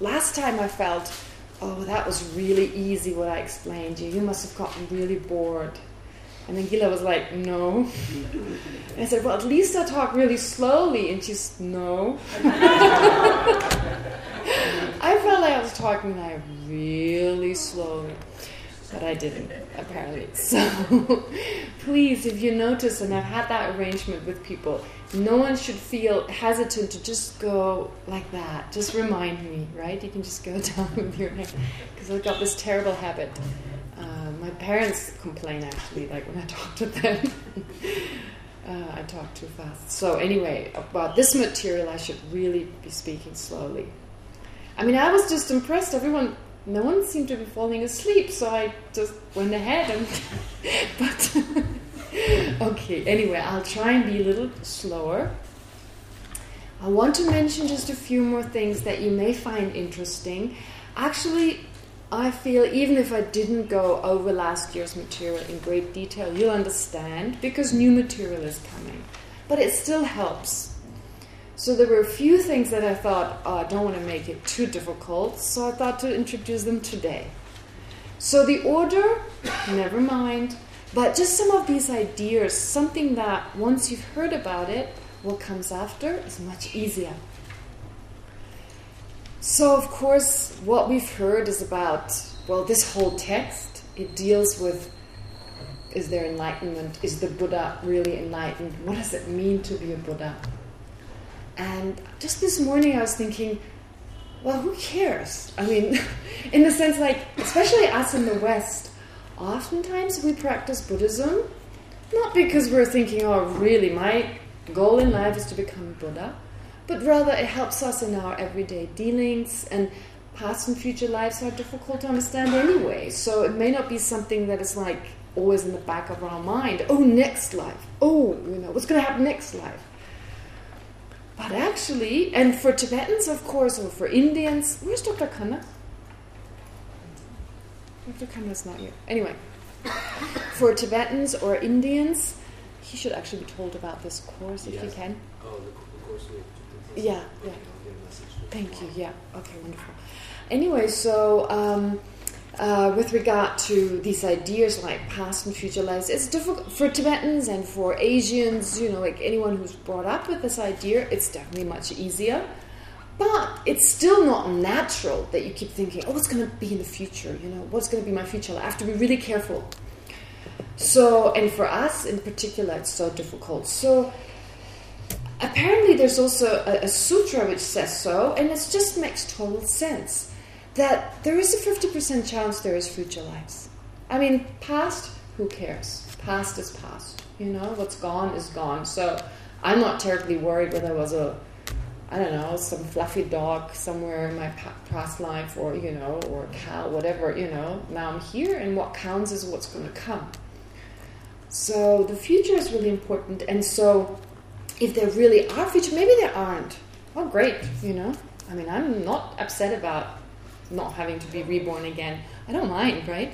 last time I felt, oh, that was really easy what I explained you. You must have gotten really bored. And then Gila was like, no. And I said, well, at least I talk really slowly. And she's, no. I felt like I was talking like really slowly. But I didn't, apparently. So please, if you notice, and I've had that arrangement with people, no one should feel hesitant to just go like that. Just remind me, right? You can just go down with your head. Because I've got this terrible habit. Uh, my parents complain, actually, like when I talk to them. uh, I talk too fast. So anyway, about this material, I should really be speaking slowly. I mean, I was just impressed. Everyone no one seemed to be falling asleep, so I just went ahead and. but okay, anyway, I'll try and be a little slower. I want to mention just a few more things that you may find interesting. Actually, I feel even if I didn't go over last year's material in great detail, you'll understand because new material is coming. But it still helps. So there were a few things that I thought, oh, I don't want to make it too difficult, so I thought to introduce them today. So the order, never mind, but just some of these ideas, something that once you've heard about it, what comes after is much easier. So of course, what we've heard is about, well, this whole text, it deals with is there enlightenment? Is the Buddha really enlightened? What does it mean to be a Buddha? And just this morning I was thinking, well, who cares? I mean, in the sense like, especially us in the West, oftentimes we practice Buddhism, not because we're thinking, oh, really, my goal in life is to become Buddha, but rather it helps us in our everyday dealings and past and future lives are difficult to understand anyway. So it may not be something that is like always in the back of our mind. Oh, next life. Oh, you know, what's going to happen next life? But actually, and for Tibetans, of course, or for Indians, where's Dr. Khanna? Dr. Khanna's not here. Anyway, for Tibetans or Indians, he should actually be told about this course if yes. you can. Oh, the, the course Yeah, yeah. Thank you. Yeah. Okay, wonderful. Anyway, so um, uh, with regard to these ideas like past and future lives, it's difficult for Tibetans and for Asians, you know, like anyone who's brought up with this idea, it's definitely much easier. But it's still not natural that you keep thinking, oh, what's going to be in the future? You know, what's going to be my future? I have to be really careful. So, and for us in particular, it's so difficult. So, apparently, there's also a, a sutra which says so, and it just makes total sense that there is a 50% chance there is future lives. I mean, past, who cares? Past is past. You know, what's gone is gone. So I'm not terribly worried whether I was a, I don't know, some fluffy dog somewhere in my past life or, you know, or a cow, whatever, you know. Now I'm here and what counts is what's going to come. So the future is really important. And so if there really are future, maybe there aren't. Oh, great, you know. I mean, I'm not upset about not having to be reborn again. I don't mind, right?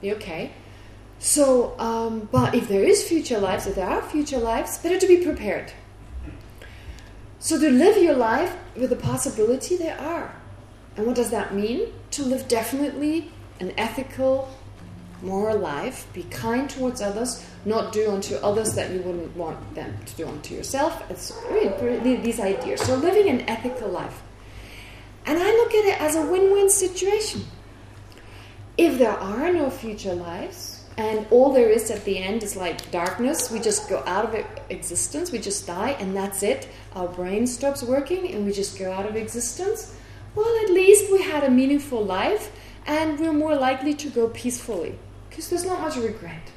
Be okay. So, um, but if there is future lives, if there are future lives, better to be prepared. So to live your life with the possibility there are. And what does that mean? To live definitely an ethical, moral life, be kind towards others, not do unto others that you wouldn't want them to do unto yourself. It's really these ideas. So living an ethical life. And I look at it as a win-win situation. If there are no future lives, and all there is at the end is like darkness, we just go out of existence, we just die, and that's it. Our brain stops working, and we just go out of existence. Well, at least we had a meaningful life, and we're more likely to go peacefully, because there's not much regret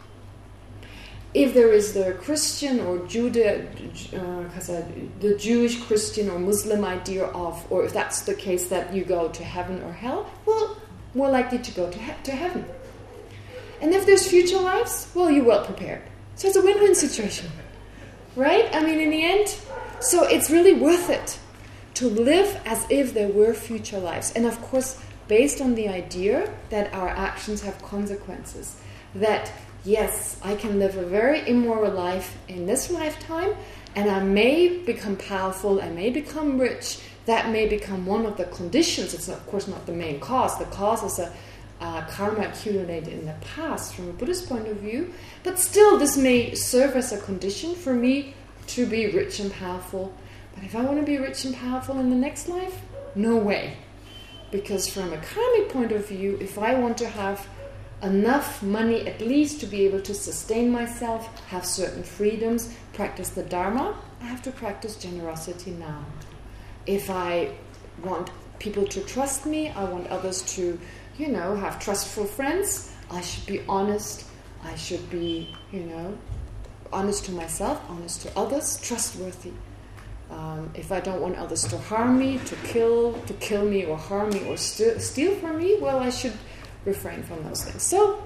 if there is the Christian or Judah, uh, the Jewish Christian or Muslim idea of, or if that's the case that you go to heaven or hell, well, more likely to go to, he to heaven. And if there's future lives, well, you're well prepared. So it's a win-win situation, right? I mean, in the end, so it's really worth it to live as if there were future lives. And of course, based on the idea that our actions have consequences, that yes, I can live a very immoral life in this lifetime, and I may become powerful, I may become rich that may become one of the conditions. It's of course not the main cause. The cause is a uh, karma accumulated in the past from a Buddhist point of view. But still, this may serve as a condition for me to be rich and powerful. But if I want to be rich and powerful in the next life, no way. Because from a karmic point of view, if I want to have enough money at least to be able to sustain myself, have certain freedoms, practice the Dharma, I have to practice generosity now. If I want people to trust me, I want others to, you know, have trustful friends, I should be honest, I should be, you know, honest to myself, honest to others, trustworthy. Um, if I don't want others to harm me, to kill, to kill me or harm me or st steal from me, well, I should refrain from those things. So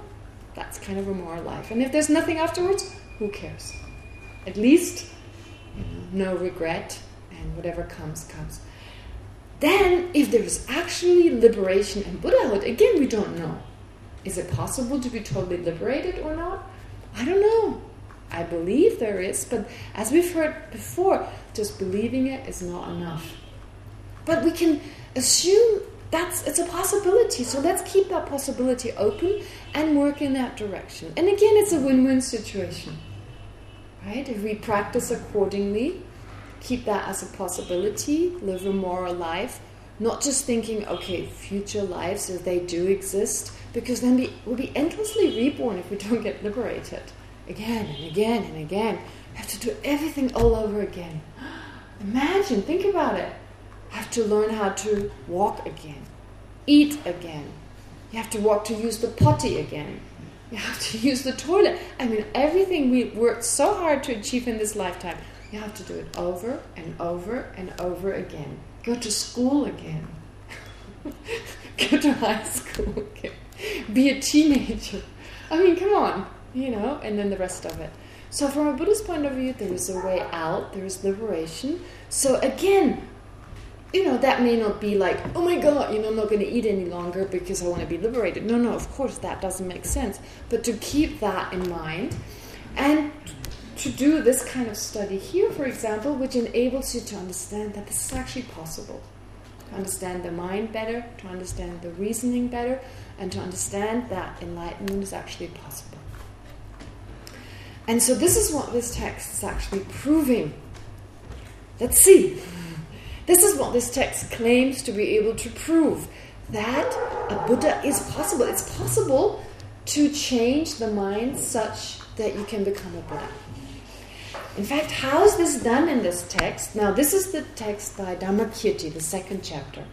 that's kind of a moral life. And if there's nothing afterwards, who cares? At least no regret and whatever comes, comes. Then, if there is actually liberation and Buddhahood, again, we don't know. Is it possible to be totally liberated or not? I don't know. I believe there is, but as we've heard before, just believing it is not enough. But we can assume that's it's a possibility. So let's keep that possibility open and work in that direction. And again, it's a win-win situation. Right? If we practice accordingly, keep that as a possibility, live a moral life, not just thinking, okay, future lives, if they do exist, because then we will be endlessly reborn if we don't get liberated. Again and again and again. We have to do everything all over again. Imagine, think about it have to learn how to walk again, eat again. You have to walk to use the potty again. You have to use the toilet. I mean, everything we worked so hard to achieve in this lifetime, you have to do it over and over and over again. Go to school again. Go to high school again. Be a teenager. I mean, come on, you know, and then the rest of it. So from a Buddhist point of view, there is a way out, there is liberation. So again, you know, that may not be like, oh my God, you know, I'm not going to eat any longer because I want to be liberated. No, no, of course, that doesn't make sense. But to keep that in mind and to do this kind of study here, for example, which enables you to understand that this is actually possible. To understand the mind better, to understand the reasoning better, and to understand that enlightenment is actually possible. And so this is what this text is actually proving. Let's see. This is what this text claims to be able to prove, that a Buddha is possible. It's possible to change the mind such that you can become a Buddha. In fact, how is this done in this text? Now, this is the text by Dharmakirti, the second chapter.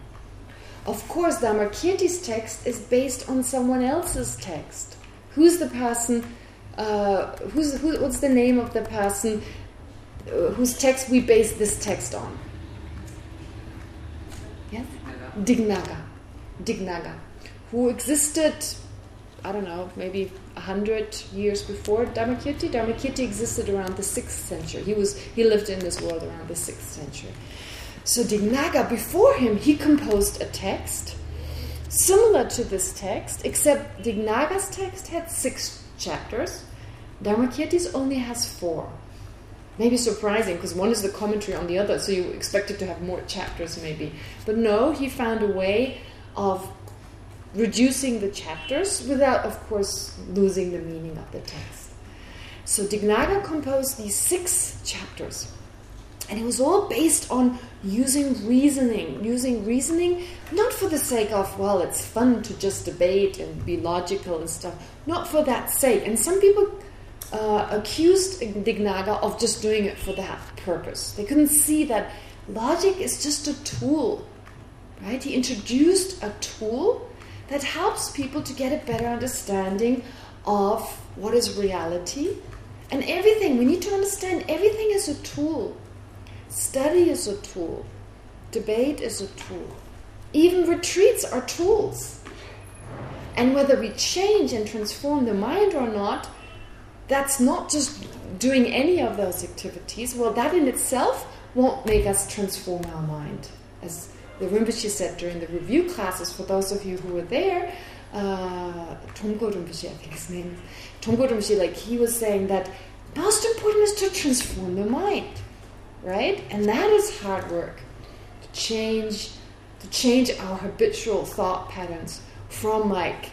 Of course, Dharmakirti's text is based on someone else's text. Who's the person, uh, who's, who, what's the name of the person uh, whose text we base this text on? Dignaga. Dignaga. Who existed, I don't know, maybe a hundred years before Dharmakirti. Dharmakirti existed around the 6th century. He was he lived in this world around the 6th century. So Dignaga, before him, he composed a text similar to this text, except Dignaga's text had six chapters. Dharmakirti's only has four maybe surprising because one is the commentary on the other, so you expect it to have more chapters maybe. But no, he found a way of reducing the chapters without, of course, losing the meaning of the text. So Dignaga composed these six chapters. And it was all based on using reasoning. Using reasoning not for the sake of, well, it's fun to just debate and be logical and stuff. Not for that sake. And some people uh, accused Dignaga of just doing it for that purpose. They couldn't see that logic is just a tool, right? He introduced a tool that helps people to get a better understanding of what is reality and everything. We need to understand everything is a tool. Study is a tool. Debate is a tool. Even retreats are tools. And whether we change and transform the mind or not that's not just doing any of those activities. Well, that in itself won't make us transform our mind. As the Rinpoche said during the review classes, for those of you who were there, uh, Rinpoche, I think his name is, Tongpo Rinpoche, like he was saying that most important is to transform the mind, right? And that is hard work. To change to change our habitual thought patterns from like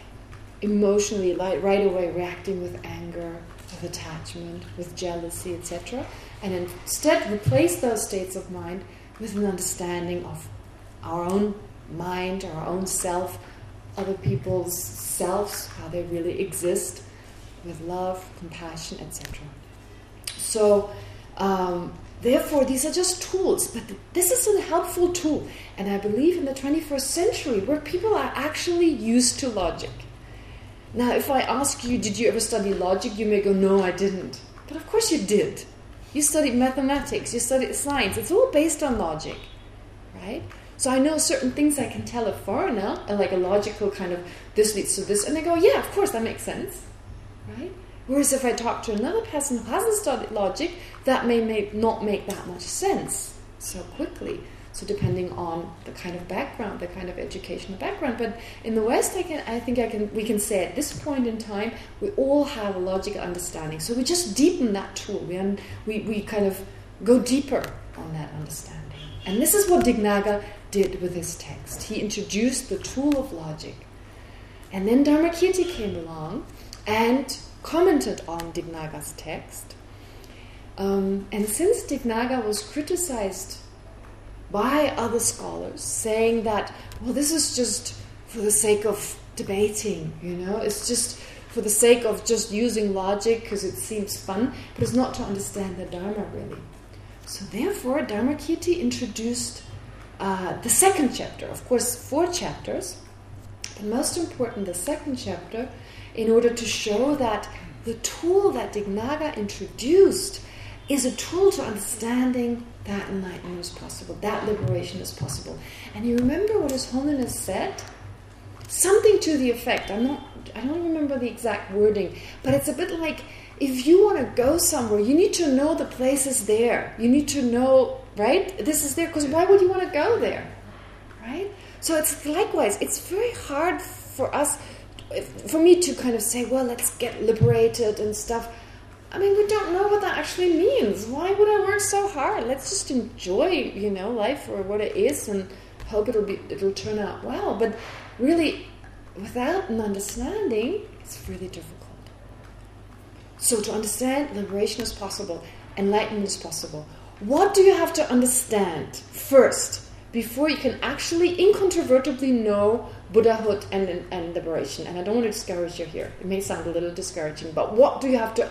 emotionally like right away reacting with anger, with attachment, with jealousy, etc. And instead replace those states of mind with an understanding of our own mind, our own self, other people's selves, how they really exist, with love, compassion, etc. So, um, therefore, these are just tools, but this is a helpful tool. And I believe in the 21st century, where people are actually used to logic. Now, if I ask you, did you ever study logic? You may go, no, I didn't. But of course you did. You studied mathematics, you studied science. It's all based on logic, right? So I know certain things I can tell a foreigner, uh, like a logical kind of, this leads to this, and they go, yeah, of course, that makes sense, right? Whereas if I talk to another person who hasn't studied logic, that may not make that much sense so quickly. So depending on the kind of background, the kind of educational background. But in the West, I can, I think I can, we can say at this point in time, we all have a logical understanding. So we just deepen that tool. We, we, we kind of go deeper on that understanding. And this is what Dignaga did with his text. He introduced the tool of logic. And then Dharmakirti came along and commented on Dignaga's text. Um, and since Dignaga was criticized by other scholars, saying that, well, this is just for the sake of debating, you know, it's just for the sake of just using logic because it seems fun, but it's not to understand the Dharma really. So therefore, Dharmakirti introduced uh, the second chapter, of course, four chapters, but most important, the second chapter, in order to show that the tool that Dignaga introduced is a tool to understanding that enlightenment is possible, that liberation is possible. And you remember what His Holiness said? Something to the effect, I'm not, I don't remember the exact wording, but it's a bit like, if you want to go somewhere, you need to know the place is there. You need to know right? This is there because why would you want to go there, right? So it's likewise. It's very hard for us, for me to kind of say, well, let's get liberated and stuff. I mean, we don't know what that actually means. Why would I work so hard? Let's just enjoy, you know, life for what it is and hope it'll be it'll turn out well. But really, without an understanding, it's really difficult. So to understand, liberation is possible, enlightenment is possible. What do you have to understand first before you can actually incontrovertibly know Buddhahood and, and liberation? And I don't want to discourage you here. It may sound a little discouraging, but what do you have to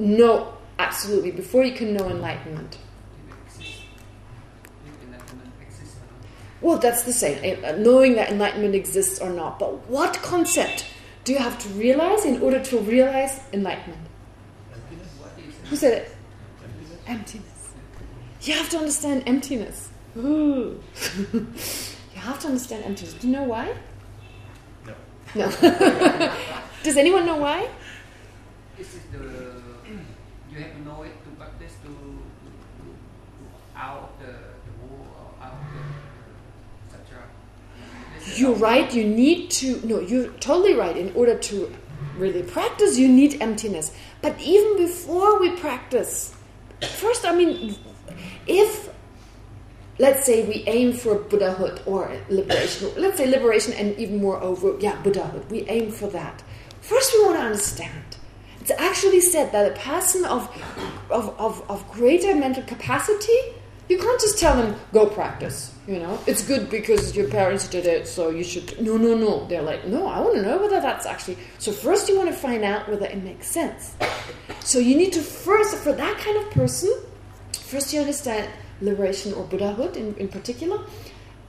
know absolutely before you can know enlightenment? Well, that's the same. Eh, uh, knowing that enlightenment exists or not. But what concept do you have to realize in order to realize enlightenment? Who said it? Emptiness. You have to understand emptiness. you have to understand emptiness. Do you know why? No. No. Does anyone know why? This is the you have to know it to practice to, to, to, to out the, the war or out of the etc. You're right. You need to. No, you're totally right. In order to really practice, you need emptiness. But even before we practice, first, I mean, if let's say we aim for Buddhahood or liberation, let's say liberation and even more over, yeah, Buddhahood, we aim for that. First we want to understand. It's actually said that a person of, of, of, of greater mental capacity, you can't just tell them, go practice, you know. It's good because your parents did it, so you should... No, no, no. They're like, no, I want to know whether that's actually... So first you want to find out whether it makes sense. So you need to first, for that kind of person, First you understand liberation or Buddhahood in, in particular.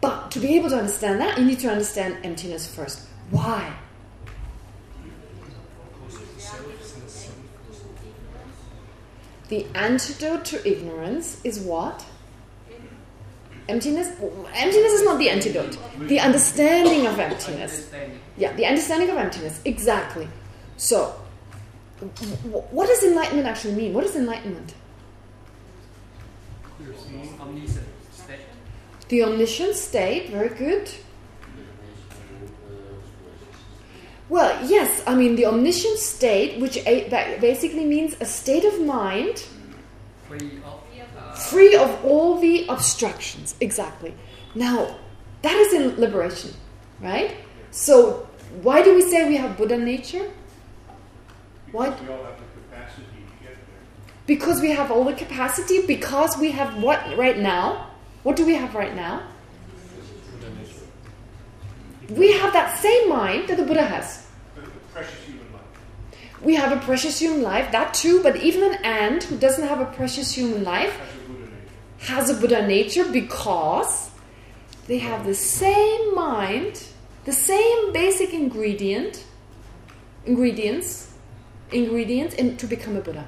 But to be able to understand that, you need to understand emptiness first. Why? The antidote to ignorance is what? Emptiness? Emptiness is not the antidote. The understanding of emptiness. Yeah, the understanding of emptiness. Exactly. So, what does enlightenment actually mean? What is enlightenment? Omniscience state. The omniscient state, very good. Well, yes, I mean the omniscient state, which basically means a state of mind free of, uh, free of all the obstructions. Exactly. Now, that is in liberation, right? So, why do we say we have Buddha nature? Why? we all have the capacity to get there. Because we have all the capacity, because we have what right now? What do we have right now? We have that same mind that the Buddha has. Precious human life. We have a precious human life, that too, but even an ant who doesn't have a precious human life has a Buddha nature because they have the same mind, the same basic ingredient, ingredients, ingredients in, to become a Buddha.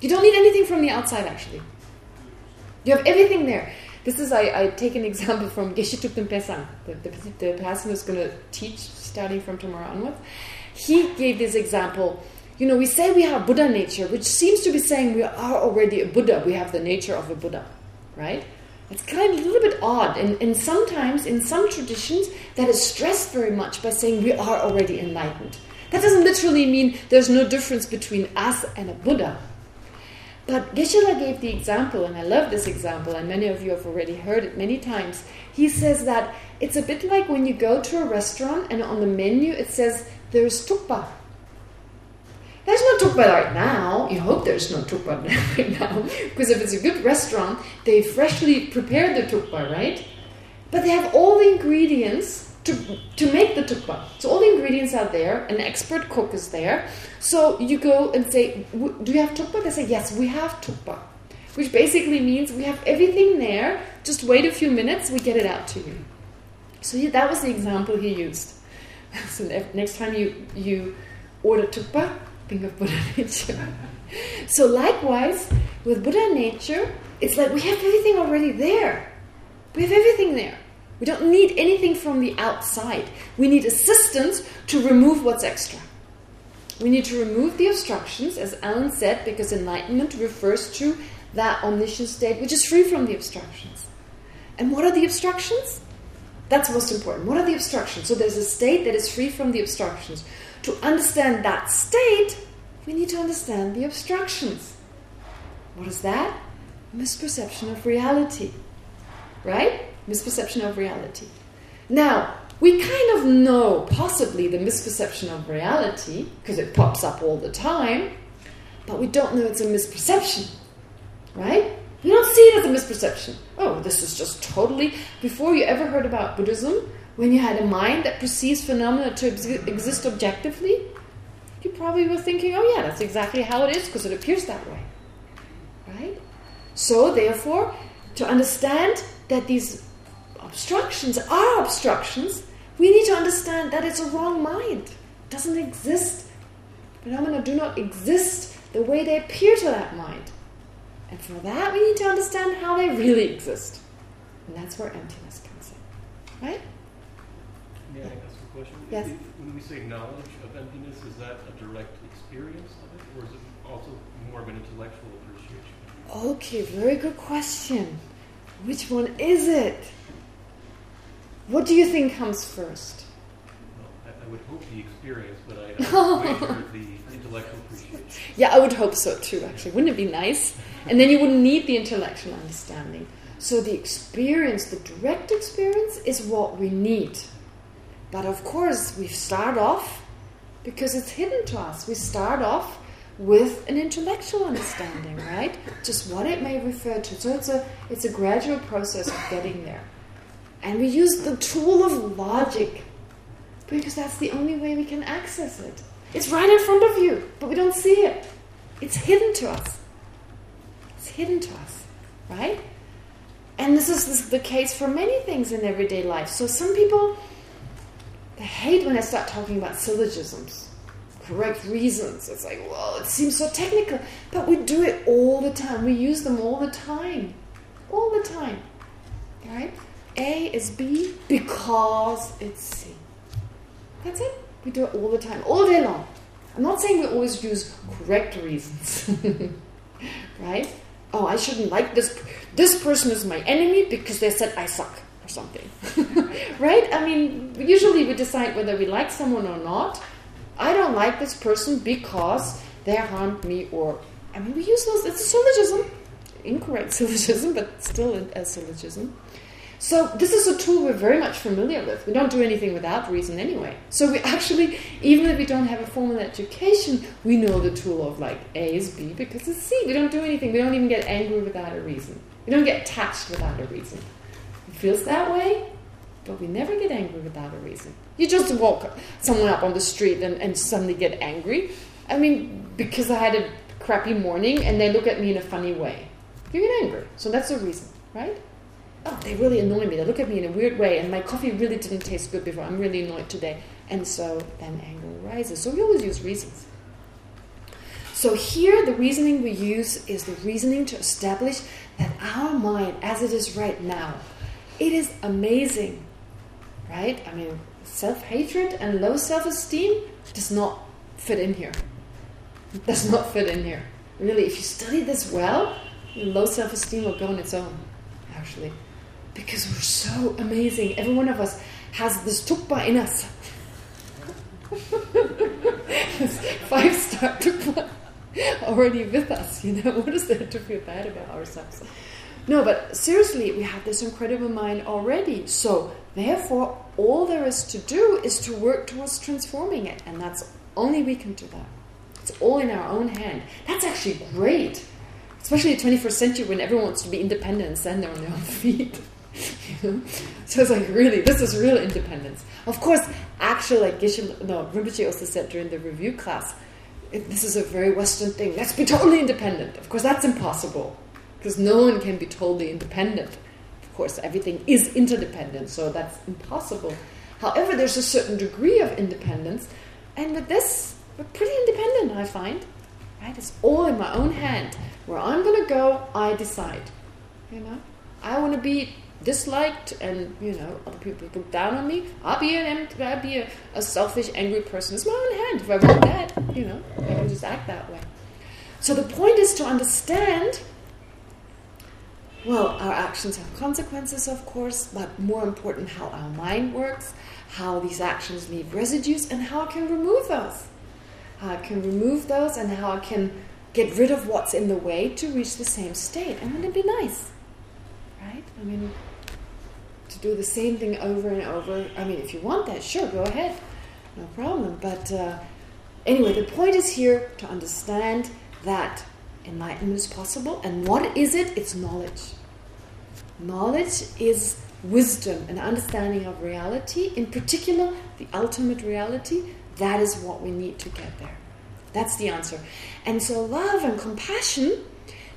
You don't need anything from the outside, actually. You have everything there. This is, I, I take an example from Geshe Thupten Pesang, the, the, the person who's going to teach starting from tomorrow onwards. He gave this example. You know, we say we have Buddha nature, which seems to be saying we are already a Buddha. We have the nature of a Buddha, right? It's kind of a little bit odd. And, and sometimes, in some traditions, that is stressed very much by saying we are already enlightened. That doesn't literally mean there's no difference between us and a Buddha. But Geshe-la gave the example, and I love this example, and many of you have already heard it many times. He says that it's a bit like when you go to a restaurant and on the menu it says there's tukpa. There's no tukpa right now. You hope there's no tukpa right now. Because if it's a good restaurant, they freshly prepared the tukpa, right? But they have all the ingredients to, to make the tukpa. So all the ingredients are there. An expert cook is there. So you go and say, do you have tukpa? They say, yes, we have tukpa. Which basically means we have everything there. Just wait a few minutes, we get it out to you. So that was the example he used. So next time you, you order tukpa, think of Buddha nature. so likewise, with Buddha nature, it's like we have everything already there. We have everything there. We don't need anything from the outside. We need assistance to remove what's extra. We need to remove the obstructions, as Alan said, because enlightenment refers to that omniscient state which is free from the obstructions. And what are the obstructions? That's most important. What are the obstructions? So there's a state that is free from the obstructions. To understand that state, we need to understand the obstructions. What is that? Misperception of reality. Right? Misperception of reality. Now, we kind of know possibly the misperception of reality because it pops up all the time, but we don't know it's a misperception. Right? We don't see it as a misperception. Oh, this is just totally... Before you ever heard about Buddhism, when you had a mind that perceives phenomena to exist objectively, you probably were thinking, oh yeah, that's exactly how it is because it appears that way. Right? So, therefore, to understand that these obstructions are obstructions, we need to understand that it's a wrong mind. It doesn't exist. Phenomena do not exist the way they appear to that mind. And for that, we need to understand how they really exist. And that's where emptiness comes in. Right? May I ask a question? Yes. When we say knowledge of emptiness, is that a direct experience of it, or is it also more of an intellectual appreciation? Okay, very good question. Which one is it? What do you think comes first? Well, I, I would hope the experience, but I, I the intellectual appreciation. Yeah, I would hope so too, actually. Wouldn't it be nice? And then you wouldn't need the intellectual understanding. So the experience, the direct experience, is what we need. But of course, we start off, because it's hidden to us, we start off with an intellectual understanding, right? Just what it may refer to. So it's a, it's a gradual process of getting there. And we use the tool of logic because that's the only way we can access it. It's right in front of you, but we don't see it. It's hidden to us. Hidden to us, right? And this is the case for many things in everyday life. So some people, they hate when I start talking about syllogisms, correct reasons. It's like, well, it seems so technical. But we do it all the time. We use them all the time. All the time. Right? A is B because it's C. That's it. We do it all the time, all day long. I'm not saying we always use correct reasons. right? Oh, I shouldn't like this. This person is my enemy because they said I suck or something. right? I mean, usually we decide whether we like someone or not. I don't like this person because they harmed me or... I mean, we use those... It's a syllogism. Incorrect syllogism, but still a syllogism. So this is a tool we're very much familiar with. We don't do anything without reason anyway. So we actually, even if we don't have a formal education, we know the tool of like A is B because it's C. We don't do anything. We don't even get angry without a reason. We don't get attached without a reason. It feels that way, but we never get angry without a reason. You just walk someone up on the street and, and suddenly get angry. I mean, because I had a crappy morning and they look at me in a funny way. You get angry. So that's the reason, right? Oh, they really annoy me. They look at me in a weird way, and my coffee really didn't taste good before. I'm really annoyed today. And so then anger arises. So we always use reasons. So here, the reasoning we use is the reasoning to establish that our mind, as it is right now, it is amazing, right? I mean, self-hatred and low self-esteem does not fit in here. does not fit in here. Really, if you study this well, low self-esteem will go on its own, actually because we're so amazing. Every one of us has this tukpa in us. five star tukpa already with us, you know. What is there to feel bad about ourselves? No, but seriously, we have this incredible mind already. So, therefore, all there is to do is to work towards transforming it. And that's only we can do that. It's all in our own hand. That's actually great. Especially the 21st century when everyone wants to be independent and stand on their own feet. So it's like, really, this is real independence. Of course, actually, like Geshe, no, Rinpoche also said during the review class, this is a very Western thing. Let's be totally independent. Of course, that's impossible. Because no one can be totally independent. Of course, everything is interdependent, so that's impossible. However, there's a certain degree of independence, and with this, we're pretty independent, I find. Right? It's all in my own hand. Where I'm going to go, I decide. You know, I want to be disliked and you know other people look down on me I'll be an I'll be a, a, selfish angry person it's my own hand. If I want that you know I can just act that way. So the point is to understand well our actions have consequences of course but more important how our mind works how these actions leave residues and how I can remove those. How I can remove those and how I can get rid of what's in the way to reach the same state. And wouldn't it be nice? Right? I mean to do the same thing over and over. I mean, if you want that, sure, go ahead. No problem. But uh, anyway, the point is here to understand that enlightenment is possible. And what is it? It's knowledge. Knowledge is wisdom and understanding of reality, in particular, the ultimate reality. That is what we need to get there. That's the answer. And so love and compassion,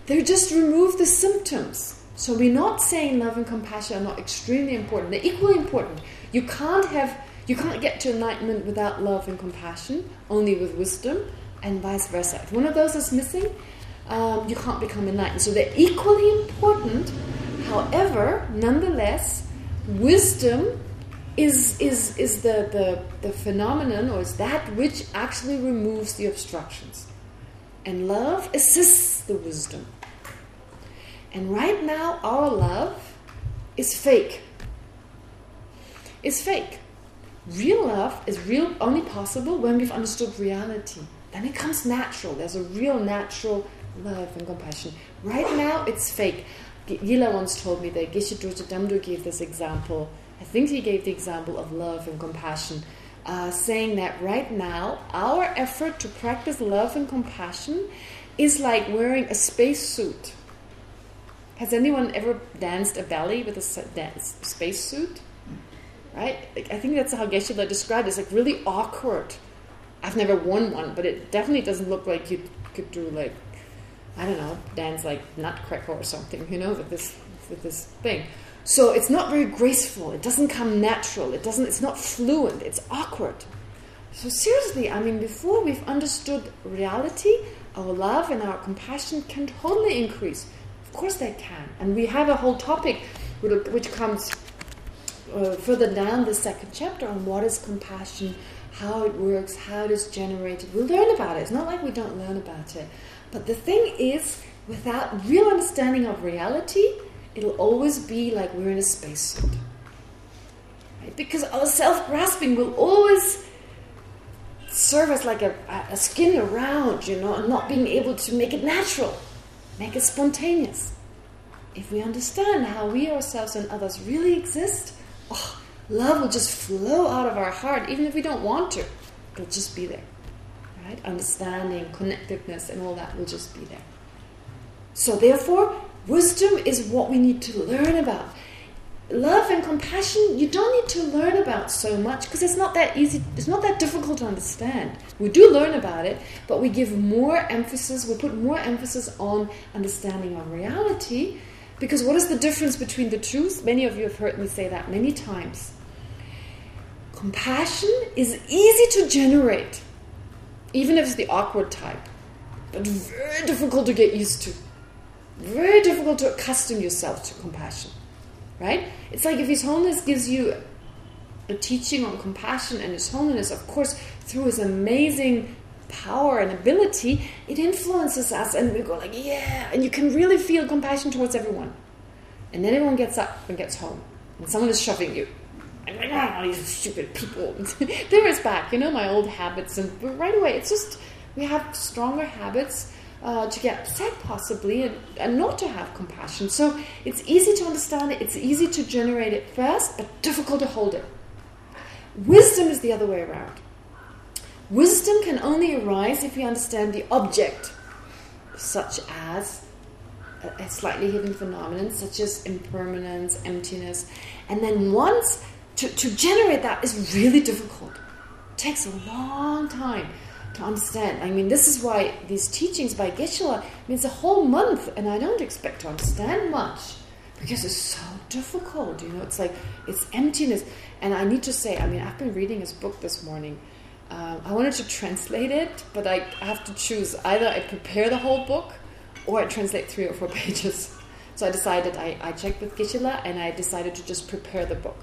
they just remove the symptoms. So we're not saying love and compassion are not extremely important. They're equally important. You can't have you can't get to enlightenment without love and compassion, only with wisdom, and vice versa. If one of those is missing, um, you can't become enlightened. So they're equally important. However, nonetheless, wisdom is is is the, the the phenomenon or is that which actually removes the obstructions. And love assists the wisdom. And right now, our love is fake. It's fake. Real love is real only possible when we've understood reality. Then it comes natural. There's a real natural love and compassion. Right now, it's fake. Gila once told me that Geshe Dorje Damdul gave this example. I think he gave the example of love and compassion, uh, saying that right now, our effort to practice love and compassion is like wearing a spacesuit has anyone ever danced a ballet with a dance, spacesuit? Right? I think that's how Geshe-la described it. It's like really awkward. I've never worn one, but it definitely doesn't look like you could do like, I don't know, dance like Nutcracker or something, you know, with this with this thing. So it's not very graceful. It doesn't come natural. It doesn't. It's not fluent. It's awkward. So seriously, I mean, before we've understood reality, our love and our compassion can totally increase. Of course they can. And we have a whole topic which comes uh, further down the second chapter on what is compassion, how it works, how it is generated. We'll learn about it. It's not like we don't learn about it. But the thing is, without real understanding of reality, it'll always be like we're in a spacesuit. Right? Because our self-grasping will always serve as like a, a skin around, you know, and not being able to make it natural. Make it spontaneous. if we understand how we ourselves and others really exist, oh, love will just flow out of our heart, even if we don't want to. It'll just be there. Right? Understanding, connectedness, and all that will just be there. So therefore, wisdom is what we need to learn about. Love and compassion, you don't need to learn about so much because it's not that easy, it's not that difficult to understand. We do learn about it, but we give more emphasis, we put more emphasis on understanding of reality because what is the difference between the two? Many of you have heard me say that many times. Compassion is easy to generate, even if it's the awkward type, but very difficult to get used to. Very difficult to accustom yourself to compassion. Right? It's like if His Holiness gives you a teaching on compassion and His Holiness, of course, through His amazing power and ability, it influences us and we go like, yeah, and you can really feel compassion towards everyone. And then everyone gets up and gets home and someone is shoving you. And like, oh, these stupid people. there is back, you know, my old habits. And right away, it's just, we have stronger habits uh, to get upset possibly and, and not to have compassion. So it's easy to understand it, it's easy to generate it first, but difficult to hold it. Wisdom is the other way around. Wisdom can only arise if we understand the object, such as a, slightly hidden phenomenon, such as impermanence, emptiness. And then once, to, to generate that is really difficult. It takes a long time to understand. I mean, this is why these teachings by Geshe-la means a whole month, and I don't expect to understand much because it's so difficult. You know, it's like it's emptiness. And I need to say, I mean, I've been reading his book this morning. Um, I wanted to translate it, but I have to choose either I prepare the whole book or I translate three or four pages. So I decided I, I checked with Geshe-la and I decided to just prepare the book.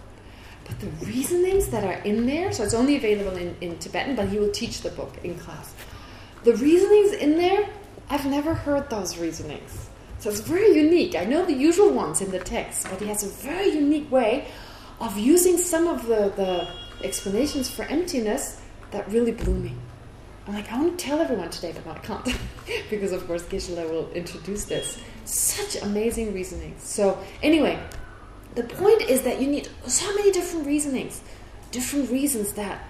But the reasonings that are in there, so it's only available in, in Tibetan, but he will teach the book in class. The reasonings in there, I've never heard those reasonings. So it's very unique. I know the usual ones in the text, but he has a very unique way of using some of the, the explanations for emptiness that really blew me. I'm like, I want to tell everyone today, but I can't. because, of course, Geshe-la will introduce this. Such amazing reasonings. So, anyway, the point is that you need so many different reasonings, different reasons that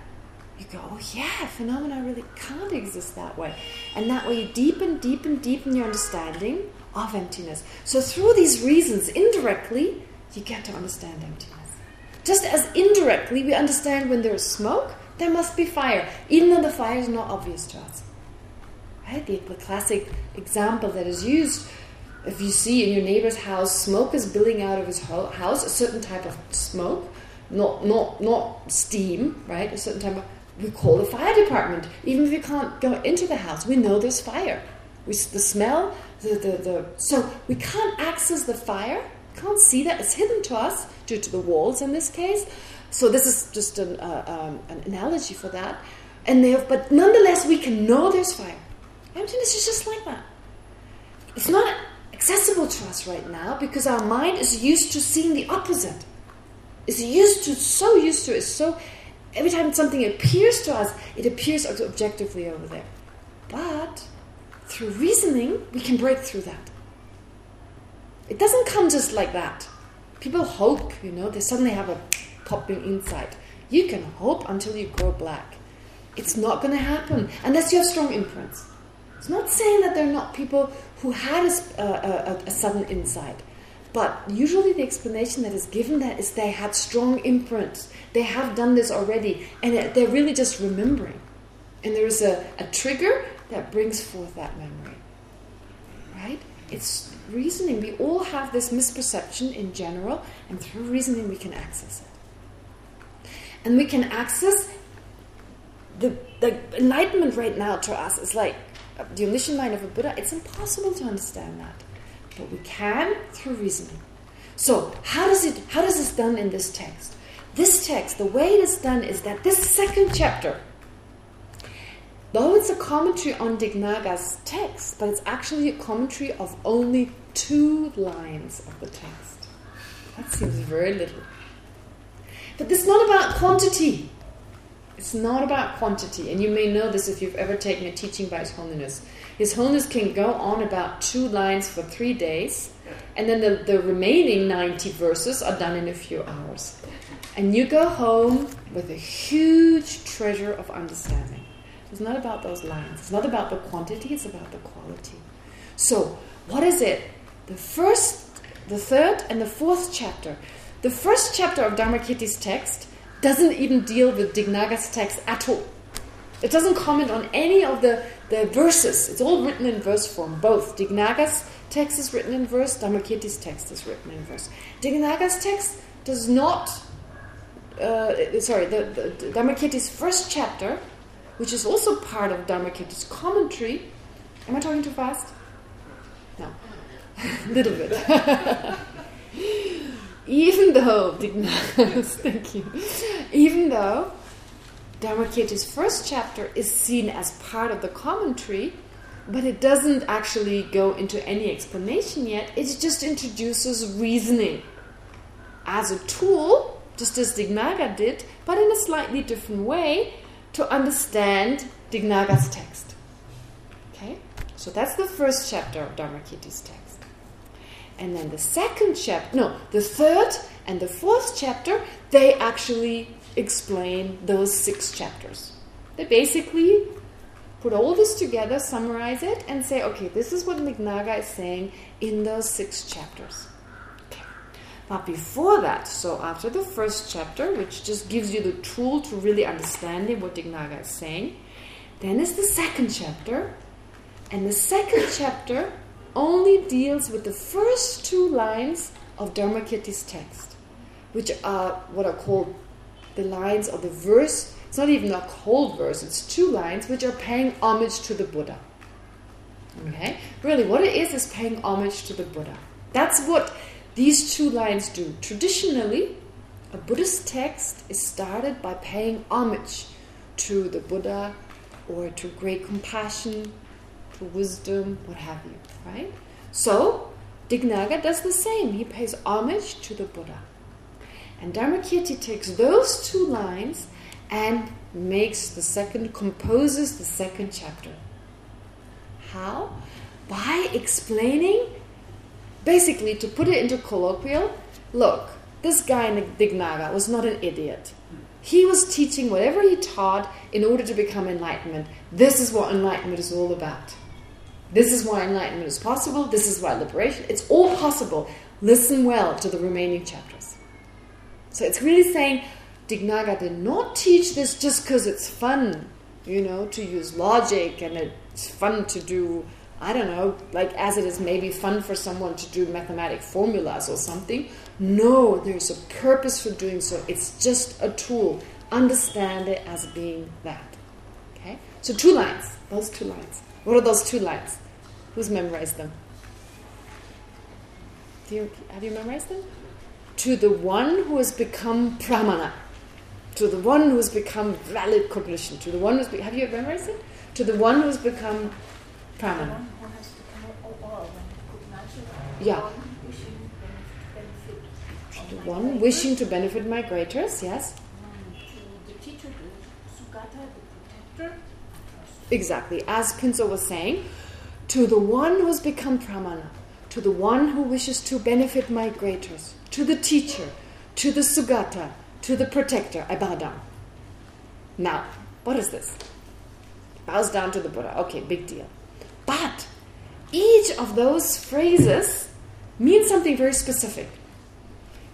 you go, oh yeah, phenomena really can't exist that way. And that way you deepen, deepen, deepen your understanding of emptiness. So through these reasons, indirectly, you get to understand emptiness. Just as indirectly we understand when there is smoke, there must be fire, even though the fire is not obvious to us. Right? The, the classic example that is used if you see in your neighbor's house smoke is billowing out of his house, a certain type of smoke, not not not steam, right? A certain type of we call the fire department. Even if you can't go into the house, we know there's fire. We the smell, the the the so we can't access the fire, can't see that it's hidden to us due to the walls in this case. So this is just an uh, um, an analogy for that. And they have, but nonetheless, we can know there's fire. Emptiness is just like that. It's not accessible to us right now because our mind is used to seeing the opposite. Is used to, so used to, is so, every time something appears to us, it appears objectively over there. But through reasoning, we can break through that. It doesn't come just like that. People hope, you know, they suddenly have a popping insight. You can hope until you grow black. It's not going to happen unless you have strong imprints. It's not saying that there are not people who had a, a, a, sudden insight. But usually the explanation that is given that is they had strong imprints. They have done this already. And they're really just remembering. And there is a, a trigger that brings forth that memory. Right? It's reasoning. We all have this misperception in general. And through reasoning we can access it. And we can access the, the enlightenment right now to us is like the omniscient mind of a Buddha, it's impossible to understand that. But we can through reasoning. So how does it how does this done in this text? This text, the way it is done is that this second chapter, though it's a commentary on Dignaga's text, but it's actually a commentary of only two lines of the text. That seems very little. But is not about quantity. It's not about quantity, and you may know this if you've ever taken a teaching by His Holiness. His Holiness can go on about two lines for three days, And then the, the remaining 90 verses are done in a few hours. And you go home with a huge treasure of understanding. It's not about those lines. It's not about the quantity, it's about the quality. So, what is it? The first, the third, and the fourth chapter. The first chapter of Dharmakirti's text doesn't even deal with Dignaga's text at all. It doesn't comment on any of the, the verses. It's all written in verse form. Both Dignaga's text is written in verse, Dharmakirti's text is written in verse. Dignaga's text does not... Uh, sorry, the, the, Dharmakirti's first chapter, which is also part of Dharmakirti's commentary... Am I talking too fast? No. A little bit. even though thank you, even though Dharmakirti's first chapter is seen as part of the commentary, but it doesn't actually go into any explanation yet. It just introduces reasoning as a tool, just as Dignaga did, but in a slightly different way to understand Dignaga's text. Okay, so that's the first chapter of Dharmakirti's text. And then the second chapter, no, the third and the fourth chapter, they actually explain those six chapters. They basically put all this together, summarize it, and say, okay, this is what Dignaga is saying in those six chapters. But before that, so after the first chapter, which just gives you the tool to really understanding what Dignaga is saying, then is the second chapter, and the second chapter only deals with the first two lines of Dharmakirti's text, which are what are called the lines of the verse. It's not even a cold verse, it's two lines which are paying homage to the Buddha. Okay? Really, what it is is paying homage to the Buddha. That's what these two lines do. Traditionally, a Buddhist text is started by paying homage to the Buddha or to great compassion, wisdom, what have you right? So, Dignaga does the same. He pays homage to the Buddha. And Dharmakirti takes those two lines and makes the second, composes the second chapter. How? By explaining, basically to put it into colloquial, look, this guy Dignaga was not an idiot. He was teaching whatever he taught in order to become enlightenment. This is what enlightenment is all about. This is why enlightenment is possible. This is why liberation. It's all possible. Listen well to the remaining chapters. So it's really saying Dignaga did not teach this just because it's fun, you know, to use logic and it's fun to do, I don't know, like as it is maybe fun for someone to do mathematic formulas or something. No, there's a purpose for doing so. It's just a tool. Understand it as being that. Okay? So two lines, those two lines. What are those two lines? Who's memorized them? Do you, have you memorized them? To the one who has become pramana. To the one who has become valid cognition. To the one who's... Have you memorized it? To the one who has become pramana. Yeah. The one wishing to benefit migrators, yes. Exactly. As Pinso was saying, to the one who has become pramana, to the one who wishes to benefit migrators, to the teacher, to the sugata, to the protector, I bow down. Now, what is this? Bows down to the Buddha. Okay, big deal. But each of those phrases means something very specific.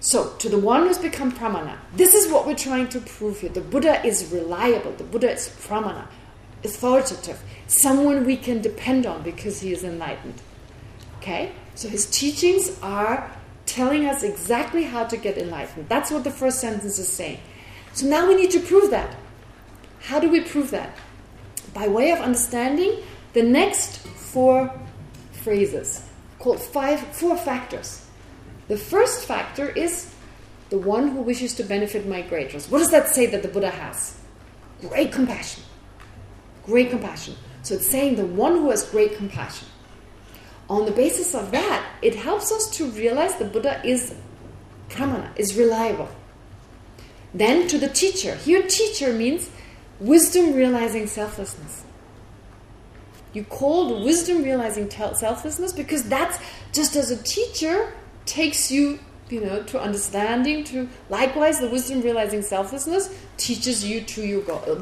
So, to the one who's become pramana, this is what we're trying to prove here. The Buddha is reliable. The Buddha is pramana authoritative, someone we can depend on because he is enlightened. Okay? So his teachings are telling us exactly how to get enlightened. That's what the first sentence is saying. So now we need to prove that. How do we prove that? By way of understanding the next four phrases, called five, four factors. The first factor is the one who wishes to benefit my migrators. What does that say that the Buddha has? Great compassion. Great compassion. So it's saying the one who has great compassion. On the basis of that, it helps us to realize the Buddha is pramana, is reliable. Then to the teacher. Here teacher means wisdom realizing selflessness. You call the wisdom realizing selflessness because that's just as a teacher takes you, you know, to understanding. To likewise, the wisdom realizing selflessness teaches you to your goal,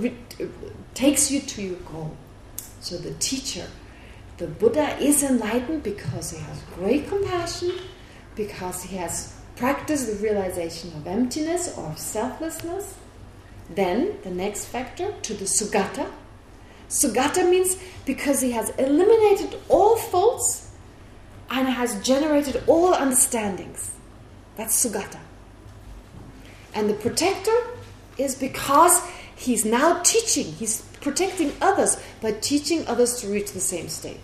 takes you to your goal. So the teacher, the Buddha is enlightened because he has great compassion, because he has practiced the realization of emptiness or of selflessness. Then, the next factor, to the Sugata. Sugata means because he has eliminated all faults and has generated all understandings. That's Sugata. And the protector is because he's now teaching, he's protecting others by teaching others to reach the same state.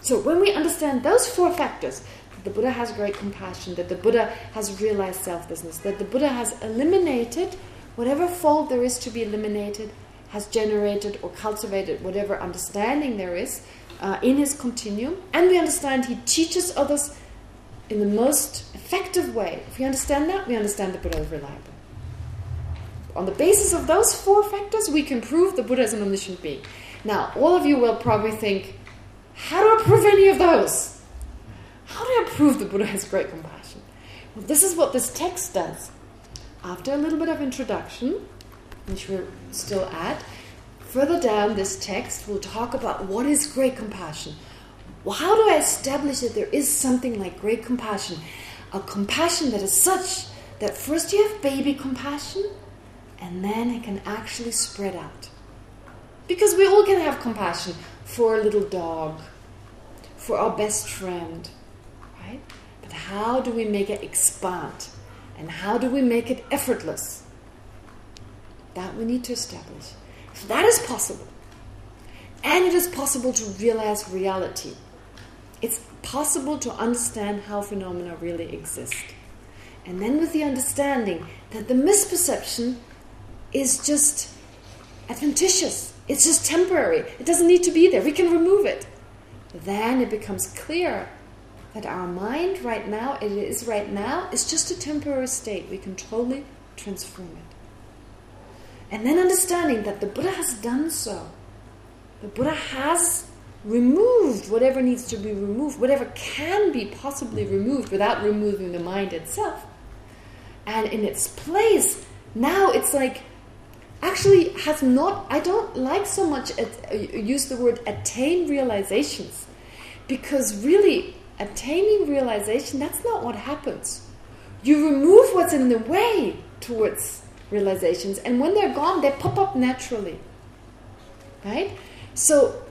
So when we understand those four factors, that the Buddha has great compassion, that the Buddha has realized selflessness, that the Buddha has eliminated whatever fault there is to be eliminated, has generated or cultivated whatever understanding there is uh, in his continuum, and we understand he teaches others in the most effective way. If we understand that, we understand the Buddha is reliable. On the basis of those four factors, we can prove the Buddha is an omniscient being. Now, all of you will probably think, how do I prove any of those? How do I prove the Buddha has great compassion? Well, this is what this text does. After a little bit of introduction, which we'll still add, further down this text we'll talk about what is great compassion. Well, how do I establish that there is something like great compassion? A compassion that is such that first you have baby compassion, and then it can actually spread out. Because we all can have compassion for a little dog, for our best friend, right? But how do we make it expand? And how do we make it effortless? That we need to establish. So that is possible. And it is possible to realize reality. It's possible to understand how phenomena really exist. And then with the understanding that the misperception is just adventitious. It's just temporary. It doesn't need to be there. We can remove it. Then it becomes clear that our mind right now, it is right now, is just a temporary state. We can totally transform it. And then understanding that the Buddha has done so. The Buddha has removed whatever needs to be removed, whatever can be possibly removed without removing the mind itself. And in its place, now it's like actually has not, I don't like so much at, use the word attain realizations because really attaining realization, that's not what happens. You remove what's in the way towards realizations and when they're gone, they pop up naturally. Right? So,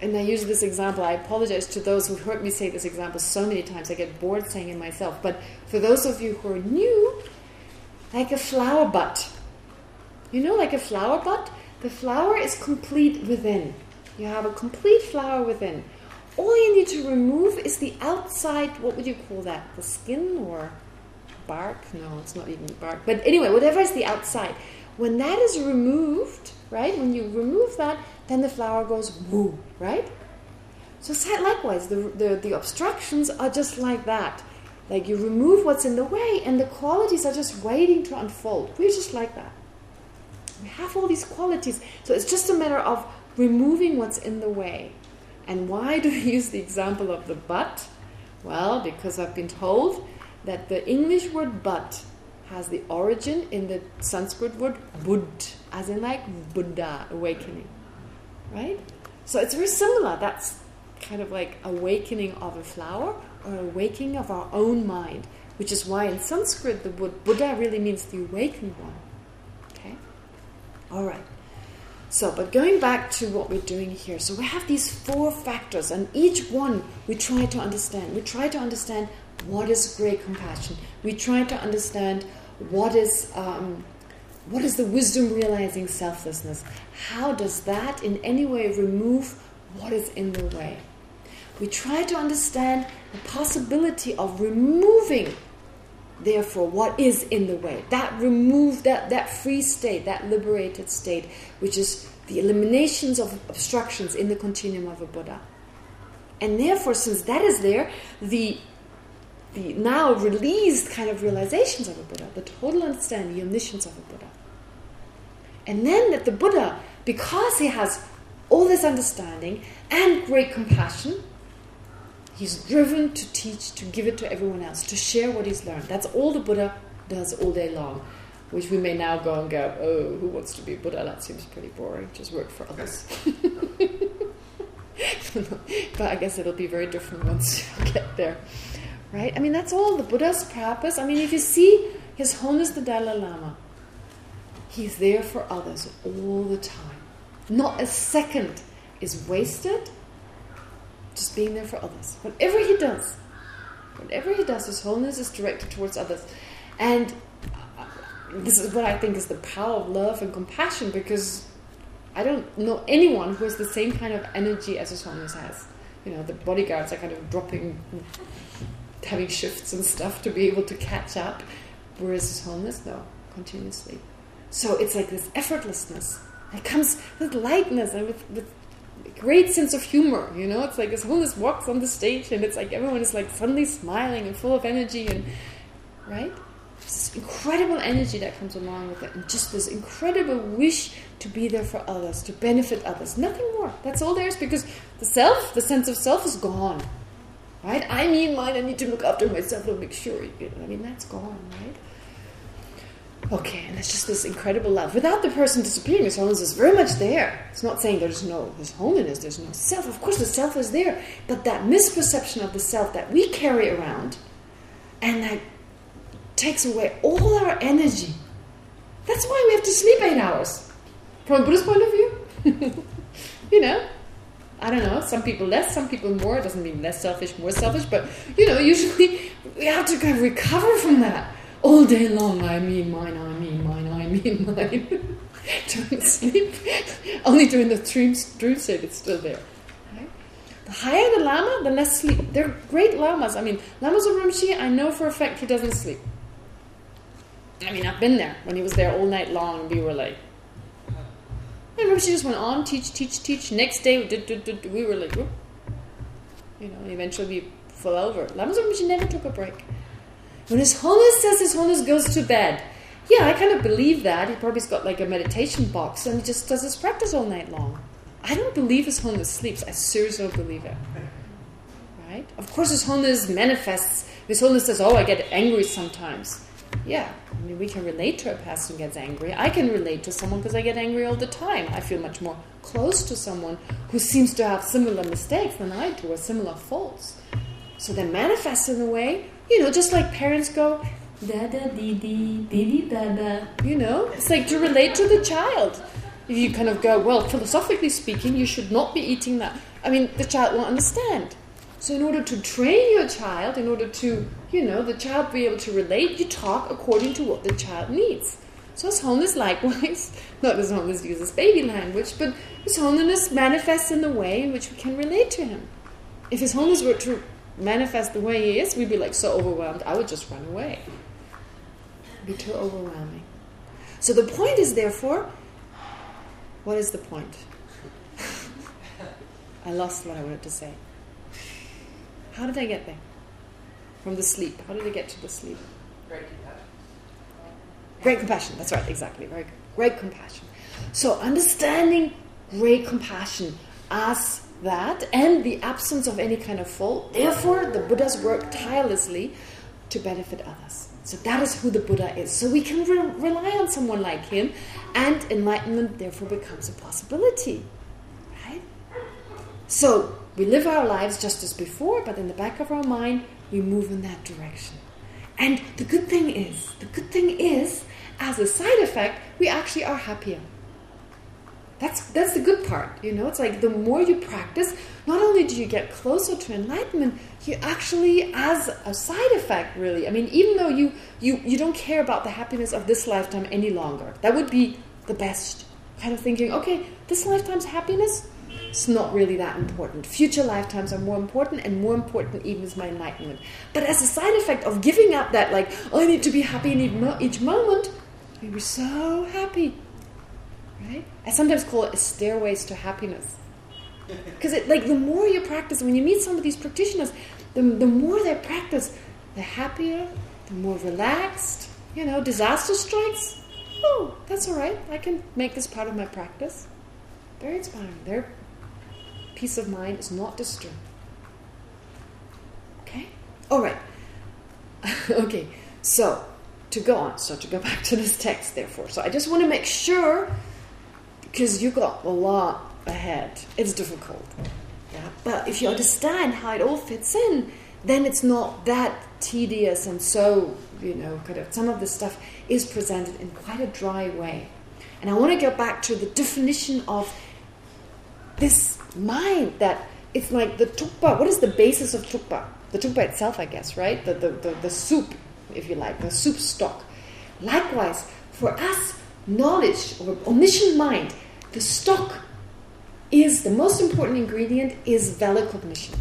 and I use this example, I apologize to those who heard me say this example so many times, I get bored saying it myself, but for those of you who are new, like a flower bud, you know, like a flower bud, the flower is complete within. You have a complete flower within. All you need to remove is the outside, what would you call that? The skin or bark? No, it's not even bark. But anyway, whatever is the outside. When that is removed, right, when you remove that, then the flower goes woo, right? So likewise, the, the, the obstructions are just like that. Like you remove what's in the way and the qualities are just waiting to unfold. We're just like that. We have all these qualities. So it's just a matter of removing what's in the way. And why do we use the example of the but? Well, because I've been told that the English word but has the origin in the Sanskrit word bud, as in like Buddha, awakening. Right? So it's very similar. That's kind of like awakening of a flower or awakening of our own mind, which is why in Sanskrit the word Buddha really means the awakened one. All right. So, but going back to what we're doing here, so we have these four factors, and each one we try to understand. We try to understand what is great compassion. We try to understand what is um, what is the wisdom realizing selflessness. How does that in any way remove what is in the way? We try to understand the possibility of removing therefore what is in the way that remove that that free state that liberated state which is the eliminations of obstructions in the continuum of a buddha and therefore since that is there the the now released kind of realizations of a buddha the total understanding the omniscience of a buddha and then that the buddha because he has all this understanding and great compassion. He's driven to teach, to give it to everyone else, to share what he's learned. That's all the Buddha does all day long. Which we may now go and go, oh, who wants to be Buddha? That seems pretty boring. Just work for others. but I guess it'll be very different once you get there. Right? I mean, that's all the Buddha's purpose. I mean, if you see His Holiness the Dalai Lama, he's there for others all the time. Not a second is wasted just being there for others. Whatever he does, whatever he does, His wholeness is directed towards others. And uh, this is what I think is the power of love and compassion because I don't know anyone who has the same kind of energy as His Holiness has. You know, the bodyguards are kind of dropping, having shifts and stuff to be able to catch up, whereas His Holiness, no, continuously. So it's like this effortlessness. It comes with lightness and with, with great sense of humor, you know? It's like His Holiness walks on the stage and it's like everyone is like suddenly smiling and full of energy and, right? this incredible energy that comes along with it and just this incredible wish to be there for others, to benefit others. Nothing more. That's all there is because the self, the sense of self is gone. Right? I mean mine, I need to look after myself and make sure. You know, I mean, that's gone, right? Okay, and it's just this incredible love. Without the person disappearing, His Holiness is very much there. It's not saying there's no His Holiness, there's no self. Of course, the self is there. But that misperception of the self that we carry around and that takes away all our energy. That's why we have to sleep eight hours. From a Buddhist point of view. you know, I don't know, some people less, some people more. It doesn't mean less selfish, more selfish, but, you know, usually we have to kind of recover from that. All day long, I mean mine, I mean mine, I mean mine. during sleep. Only during the dream, dream state it's still there. The higher the lama, the less sleep. They're great lamas. I mean, Lama Zopa Rinpoche, I know for a fact he doesn't sleep. I mean, I've been there. When he was there all night long, and we were like... I remember she just went on, teach, teach, teach. Next day, we were like... Whoop. You know, eventually we fell over. Lama Zopa she never took a break. When His Holiness says His Holiness goes to bed, yeah, I kind of believe that. He probably's got like a meditation box and he just does his practice all night long. I don't believe His Holiness sleeps. I seriously don't believe it. Right? Of course, His Holiness manifests. His Holiness says, oh, I get angry sometimes. Yeah, I mean, we can relate to a person who gets angry. I can relate to someone because I get angry all the time. I feel much more close to someone who seems to have similar mistakes than I do, or similar faults. So they manifest in a way, you know, just like parents go, da da dee dee, dee dee da da. You know, it's like to relate to the child. If you kind of go, well, philosophically speaking, you should not be eating that. I mean, the child won't understand. So in order to train your child, in order to, you know, the child be able to relate, you talk according to what the child needs. So His Holiness likewise, not His Holiness uses baby language, but His Holiness manifests in the way in which we can relate to Him. If His Holiness were to manifest the way He is, we'd be like so overwhelmed, I would just run away. It'd be too overwhelming. So the point is therefore, what is the point? I lost what I wanted to say. How did I get there? From the sleep. How did I get to the sleep? Great compassion. Great compassion. That's right. Exactly. Very good. Great compassion. So understanding great compassion as that and the absence of any kind of fault. Therefore, the Buddhas work tirelessly to benefit others. So that is who the Buddha is. So we can re rely on someone like him and enlightenment therefore becomes a possibility. Right? So we live our lives just as before, but in the back of our mind, we move in that direction. And the good thing is, the good thing is, as a side effect, we actually are happier. That's that's the good part, you know. It's like the more you practice, not only do you get closer to enlightenment, you actually, as a side effect, really. I mean, even though you you you don't care about the happiness of this lifetime any longer, that would be the best kind of thinking. Okay, this lifetime's happiness, it's not really that important. Future lifetimes are more important and more important even is my enlightenment. But as a side effect of giving up that like, oh, I need to be happy in each moment, we were so happy. Right? I sometimes call it a stairways to happiness. Because like the more you practice, when you meet some of these practitioners, the, the more they practice, the happier, the more relaxed. You know, disaster strikes. Oh, that's all right. I can make this part of my practice. Very inspiring. Their peace of mind is not disturbed. Okay? All right. okay, so to go on, so to go back to this text, therefore. So I just want to make sure, because you've got a lot ahead. It's difficult. Yeah, but if you understand how it all fits in, then it's not that tedious and so, you know, kind of some of the stuff is presented in quite a dry way. And I want to go back to the definition of this mind that it's like the tukpa. What is the basis of tukpa? The tukpa itself, I guess, right? The, the, the, the soup, if you like, the soup stock. Likewise, for us, knowledge or omniscient mind, the stock is the most important ingredient is valid cognition,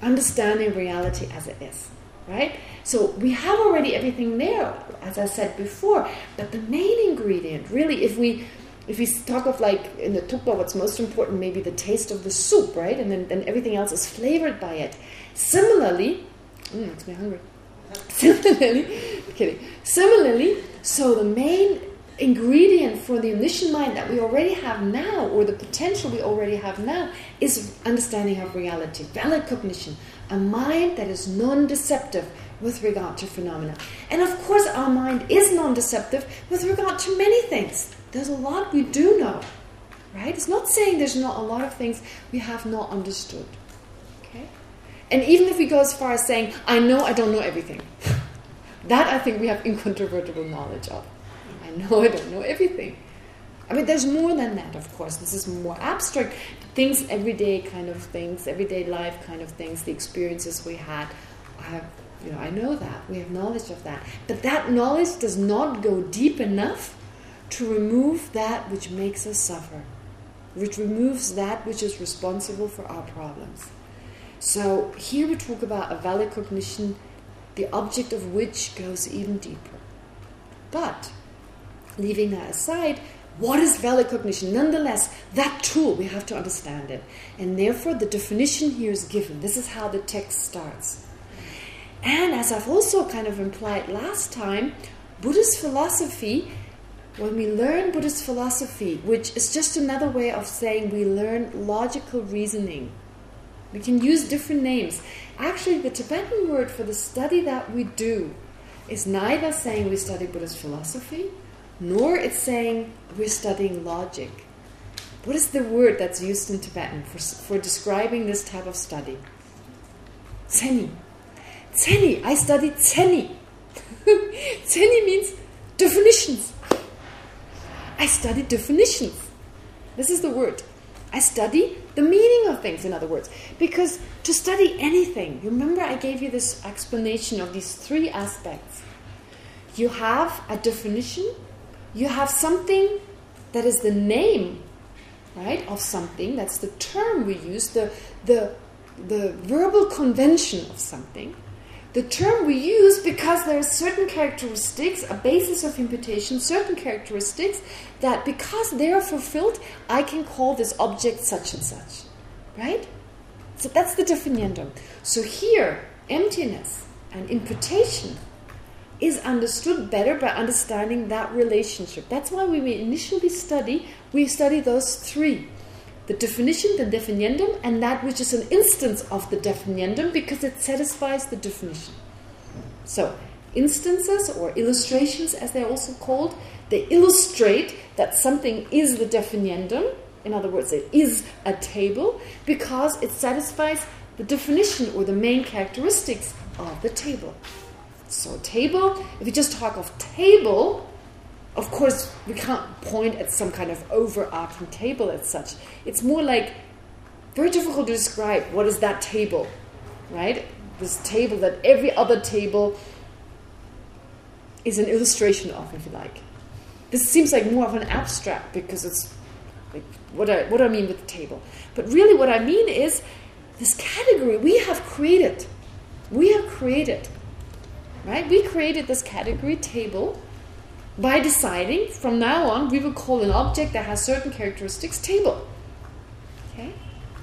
understanding reality as it is, right? So we have already everything there, as I said before. But the main ingredient, really, if we if we talk of like in the tukpa, what's most important, maybe the taste of the soup, right? And then, then everything else is flavored by it. Similarly, mm, makes me hungry. Similarly, kidding. Similarly, so the main ingredient for the omniscient mind that we already have now, or the potential we already have now, is understanding of reality, valid cognition, a mind that is non-deceptive with regard to phenomena. And of course, our mind is non-deceptive with regard to many things. There's a lot we do know, right? It's not saying there's not a lot of things we have not understood. Okay? And even if we go as far as saying, I know I don't know everything, that I think we have incontrovertible knowledge of. Know I don't know everything. I mean, there's more than that, of course. This is more abstract. Things, everyday kind of things, everyday life kind of things, the experiences we had. I you know, I know that. We have knowledge of that. But that knowledge does not go deep enough to remove that which makes us suffer, which removes that which is responsible for our problems. So here we talk about a valid cognition, the object of which goes even deeper. But leaving that aside, what is valid cognition? Nonetheless, that tool, we have to understand it. And therefore, the definition here is given. This is how the text starts. And as I've also kind of implied last time, Buddhist philosophy, when we learn Buddhist philosophy, which is just another way of saying we learn logical reasoning, we can use different names. Actually, the Tibetan word for the study that we do is neither saying we study Buddhist philosophy, nor it's saying we're studying logic. What is the word that's used in Tibetan for, for describing this type of study? Tseni. Tseni. I studied tseni. tseni means definitions. I study definitions. This is the word. I study the meaning of things, in other words. Because to study anything, remember I gave you this explanation of these three aspects. You have a definition, you have something that is the name, right, of something. That's the term we use, the, the, the verbal convention of something. The term we use because there are certain characteristics, a basis of imputation, certain characteristics that because they are fulfilled, I can call this object such and such. Right? So that's the definiendum. So here, emptiness and imputation is understood better by understanding that relationship. That's why we initially study, we study those three. The definition, the definiendum, and that which is an instance of the definiendum because it satisfies the definition. So, instances or illustrations as they're also called, they illustrate that something is the definiendum, in other words, it is a table, because it satisfies the definition or the main characteristics of the table. So table, if you just talk of table, of course, we can't point at some kind of overarching table as such. It's more like very difficult to describe what is that table, right? This table that every other table is an illustration of, if you like. This seems like more of an abstract because it's like what I what I mean with the table. But really, what I mean is this category we have created. We have created, right? We created this category table by deciding from now on we will call an object that has certain characteristics table. Okay?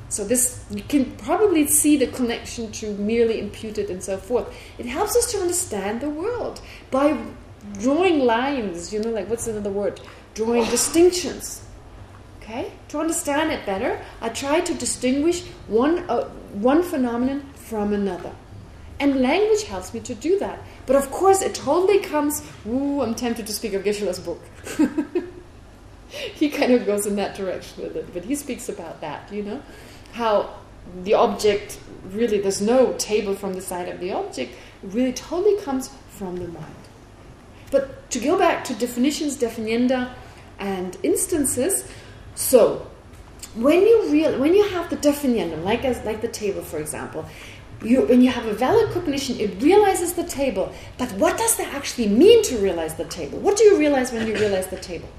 So this you can probably see the connection to merely imputed and so forth. It helps us to understand the world by drawing lines, you know, like what's another word? Drawing distinctions. Okay? To understand it better, I try to distinguish one, uh, one phenomenon from another. And language helps me to do that. But of course, it totally comes... Ooh, I'm tempted to speak of Geshe-la's book. he kind of goes in that direction with it. But he speaks about that, you know? How the object, really, there's no table from the side of the object. Really totally comes from the mind. But to go back to definitions, definienda, and instances, so when you real when you have the definiendum, like as like the table, for example, you when you have a valid cognition, it realizes the table. But what does that actually mean to realize the table? What do you realize when you realize the table?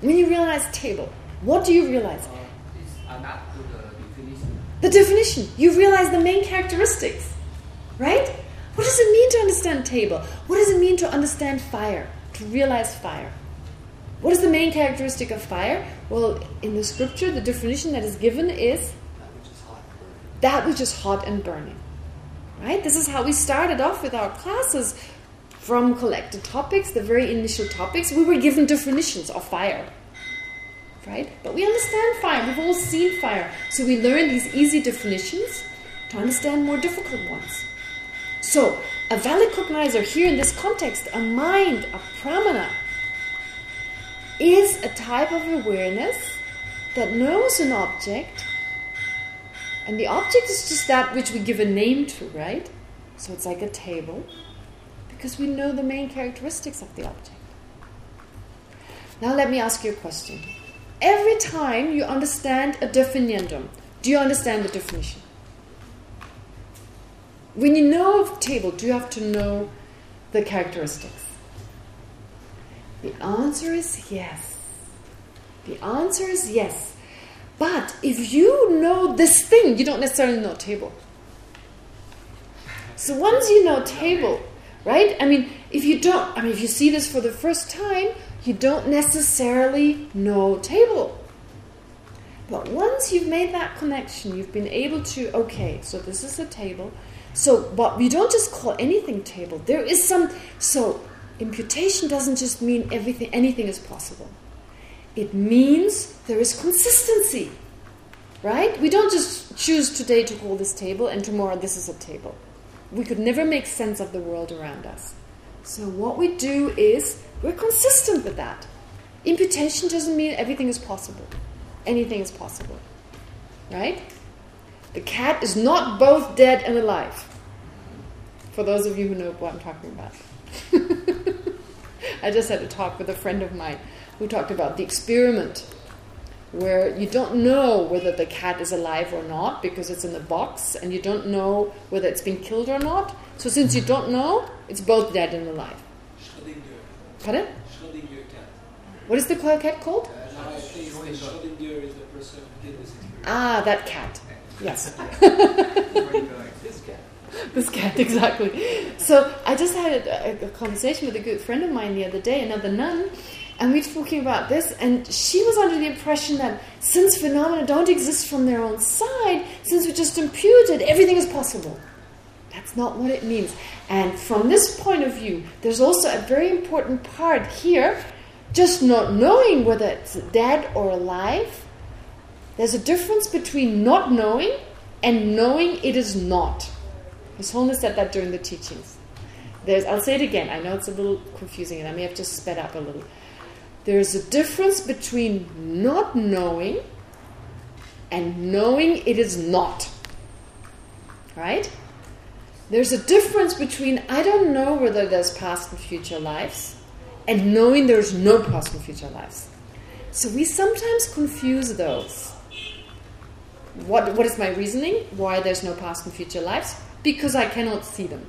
When you realize table, what do you realize? Uh, it's adapt to the definition. The definition. You realize the main characteristics, right? What does it mean to understand table? What does it mean to understand fire? To realize fire? What is the main characteristic of fire? Well, in the scripture, the definition that is given is that which is hot and burning. Right? This is how we started off with our classes from collected topics, the very initial topics. We were given definitions of fire. Right? But we understand fire. We've all seen fire. So we learn these easy definitions to understand more difficult ones. So, a valid cognizer here in this context, a mind, a pramana, is a type of awareness that knows an object, and the object is just that which we give a name to, right? So it's like a table, because we know the main characteristics of the object. Now let me ask you a question. Every time you understand a definiendum, do you understand the definition? When you know a table, do you have to know the characteristics? The answer is yes. The answer is yes. But if you know this thing, you don't necessarily know table. So once you know table, right? I mean, if you don't, I mean, if you see this for the first time, you don't necessarily know table. But once you've made that connection, you've been able to, okay, so this is a table, so, but we don't just call anything table. There is some, so imputation doesn't just mean everything, anything is possible. It means there is consistency, right? We don't just choose today to call this table and tomorrow this is a table. We could never make sense of the world around us. So what we do is we're consistent with that. Imputation doesn't mean everything is possible. Anything is possible, right? The cat is not both dead and alive. For those of you who know what I'm talking about. I just had a talk with a friend of mine who talked about the experiment where you don't know whether the cat is alive or not because it's in the box and you don't know whether it's been killed or not. So since you don't know, it's both dead and alive. Schrödinger. Pardon? Schrödinger cat. What is the cat called? Uh, Schrödinger is the person who did this. Ah, that cat. Yes. This cat. this cat, exactly. So I just had a, a, conversation with a good friend of mine the other day, another nun, and we were talking about this, and she was under the impression that since phenomena don't exist from their own side, since we just imputed, everything is possible. That's not what it means. And from this point of view, there's also a very important part here, just not knowing whether it's dead or alive. There's a difference between not knowing and knowing it is not. His Holiness said that during the teachings. There's, I'll say it again. I know it's a little confusing and I may have just sped up a little. There's a difference between not knowing and knowing it is not. Right? There's a difference between I don't know whether there's past and future lives and knowing there's no past and future lives. So we sometimes confuse those. What What is my reasoning? Why there's no past and future lives? Because I cannot see them.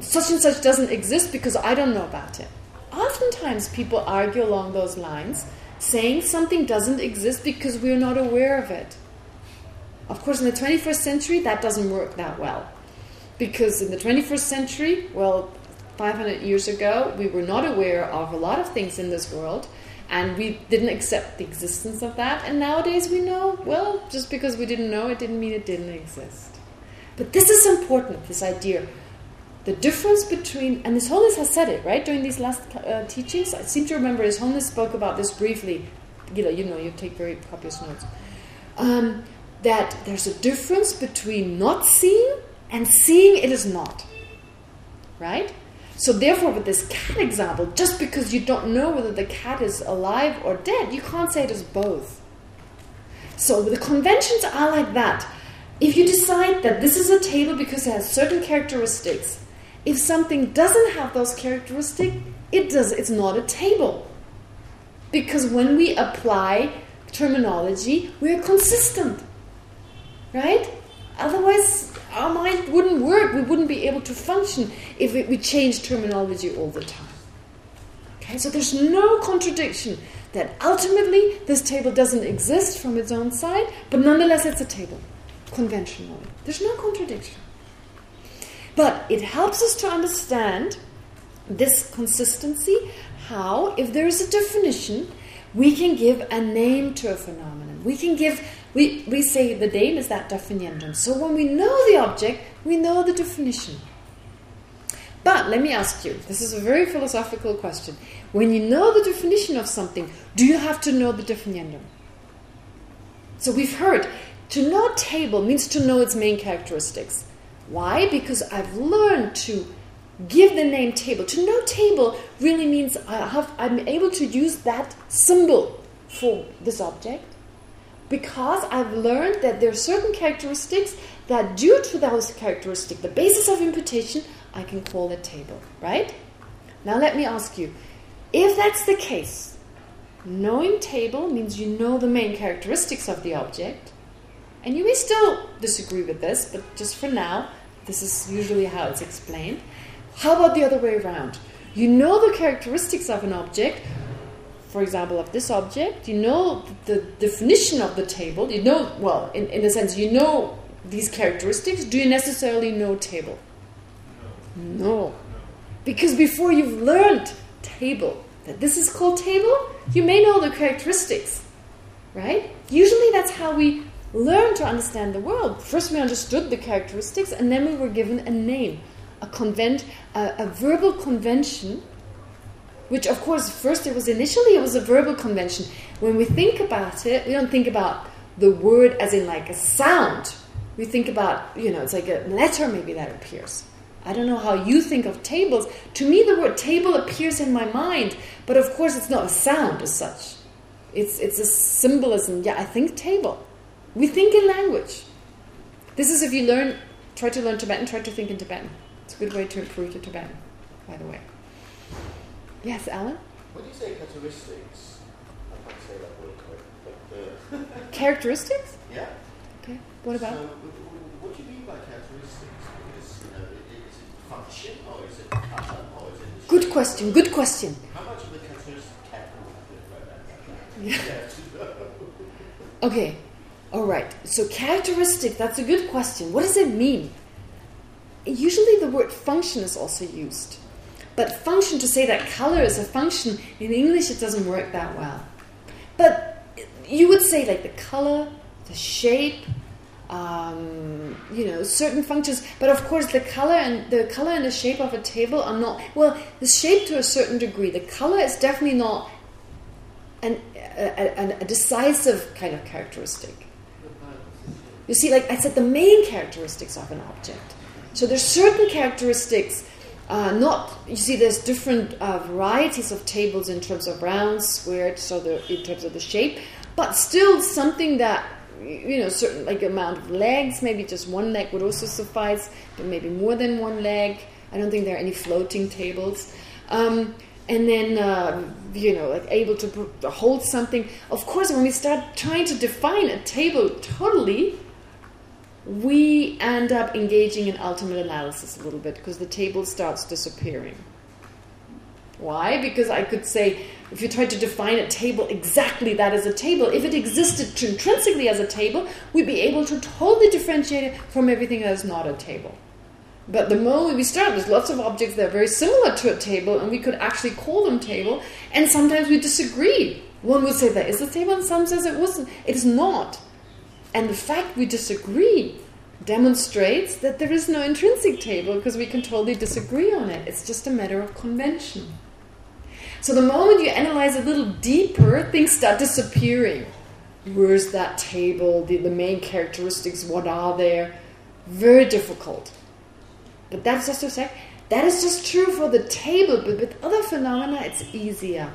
Such and such doesn't exist because I don't know about it. Oftentimes people argue along those lines, saying something doesn't exist because we're not aware of it. Of course, in the 21st century, that doesn't work that well. Because in the 21st century, well, 500 years ago, we were not aware of a lot of things in this world, and we didn't accept the existence of that. And nowadays we know, well, just because we didn't know it didn't mean it didn't exist. But this is important, this idea. The difference between, and His Holiness has said it, right, during these last uh, teachings. I seem to remember His Holiness spoke about this briefly. You know, you know, you take very copious notes. Um, that there's a difference between not seeing and seeing it is not. Right? So therefore, with this cat example, just because you don't know whether the cat is alive or dead, you can't say it is both. So the conventions are like that. If you decide that this is a table because it has certain characteristics, if something doesn't have those characteristics, it does. It's not a table. Because when we apply terminology, we are consistent. Right? Otherwise, our mind wouldn't work. We wouldn't be able to function if we change terminology all the time. Okay, so there's no contradiction that ultimately this table doesn't exist from its own side, but nonetheless it's a table, conventionally. There's no contradiction. But it helps us to understand this consistency, how, if there is a definition, we can give a name to a phenomenon. We can give, we, we say the name is that definiendum. So when we know the object, we know the definition. But let me ask you, this is a very philosophical question. When you know the definition of something, do you have to know the definiendum? So we've heard, to know table means to know its main characteristics. Why? Because I've learned to give the name table. To know table really means I have, I'm able to use that symbol for this object because I've learned that there are certain characteristics that due to those characteristics, the basis of imputation, I can call a table, right? Now let me ask you, if that's the case, knowing table means you know the main characteristics of the object, and you may still disagree with this, but just for now, this is usually how it's explained. How about the other way around? You know the characteristics of an object, for example, of this object, you know the definition of the table, you know, well, in, in a sense, you know these characteristics. Do you necessarily know table? No. no. Because before you've learned table, that this is called table, you may know the characteristics, right? Usually that's how we learn to understand the world. First we understood the characteristics and then we were given a name, a convent, a, a verbal convention, which of course first it was initially it was a verbal convention. When we think about it, we don't think about the word as in like a sound. We think about, you know, it's like a letter maybe that appears. I don't know how you think of tables. To me, the word table appears in my mind, but of course it's not a sound as such. It's, it's a symbolism. Yeah, I think table. We think in language. This is if you learn, try to learn Tibetan, try to think in Tibetan. It's a good way to improve your Tibetan, by the way. Yes, Alan? What do you say characteristics? I can't say that word correctly. But, uh, characteristics? Yeah. Okay. What about? So, what do you mean by characteristics? Because, you know, is it function or is it color or is it... Good question, good question. How much of the characteristics can? Yeah. okay. All right. So characteristic, that's a good question. What does it mean? Usually the word function is also used. But function, to say that color is a function, in English it doesn't work that well. But you would say like the color, the shape, um, you know, certain functions. But of course, the color and the color and the shape of a table are not well. The shape to a certain degree. The color is definitely not an, a, a, a decisive kind of characteristic. You see, like I said, the main characteristics of an object. So there's certain characteristics. Uh, not you see, there's different uh, varieties of tables in terms of round, squared, so the, in terms of the shape, but still something that you know, certain like amount of legs. Maybe just one leg would also suffice, but maybe more than one leg. I don't think there are any floating tables. Um, and then uh, you know, like able to hold something. Of course, when we start trying to define a table totally, we end up engaging in ultimate analysis a little bit because the table starts disappearing. Why? Because I could say, if you try to define a table exactly that is a table, if it existed intrinsically as a table, we'd be able to totally differentiate it from everything that is not a table. But the moment we start, there's lots of objects that are very similar to a table, and we could actually call them table, and sometimes we disagree. One would say that is a table, and some says it wasn't. It is not. And the fact we disagree demonstrates that there is no intrinsic table because we can totally disagree on it. It's just a matter of convention. So the moment you analyze a little deeper, things start disappearing. Where's that table? The, the main characteristics, what are there? Very difficult. But that's just a sec. That is just true for the table, but with other phenomena, it's easier.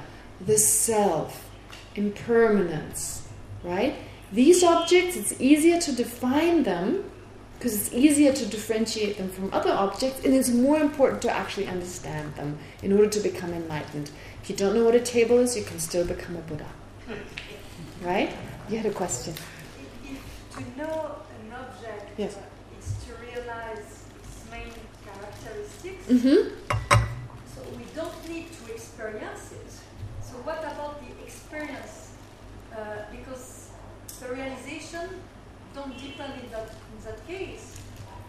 The self, impermanence, right? These objects, it's easier to define them because it's easier to differentiate them from other objects and it's more important to actually understand them in order to become enlightened. If you don't know what a table is, you can still become a Buddha. Right? You had a question. If to know an object Yes. is to realize its main characteristics, Mm-hmm. so we don't need to experience it. So what about the experience? Uh, because the realization don't depend in that in that case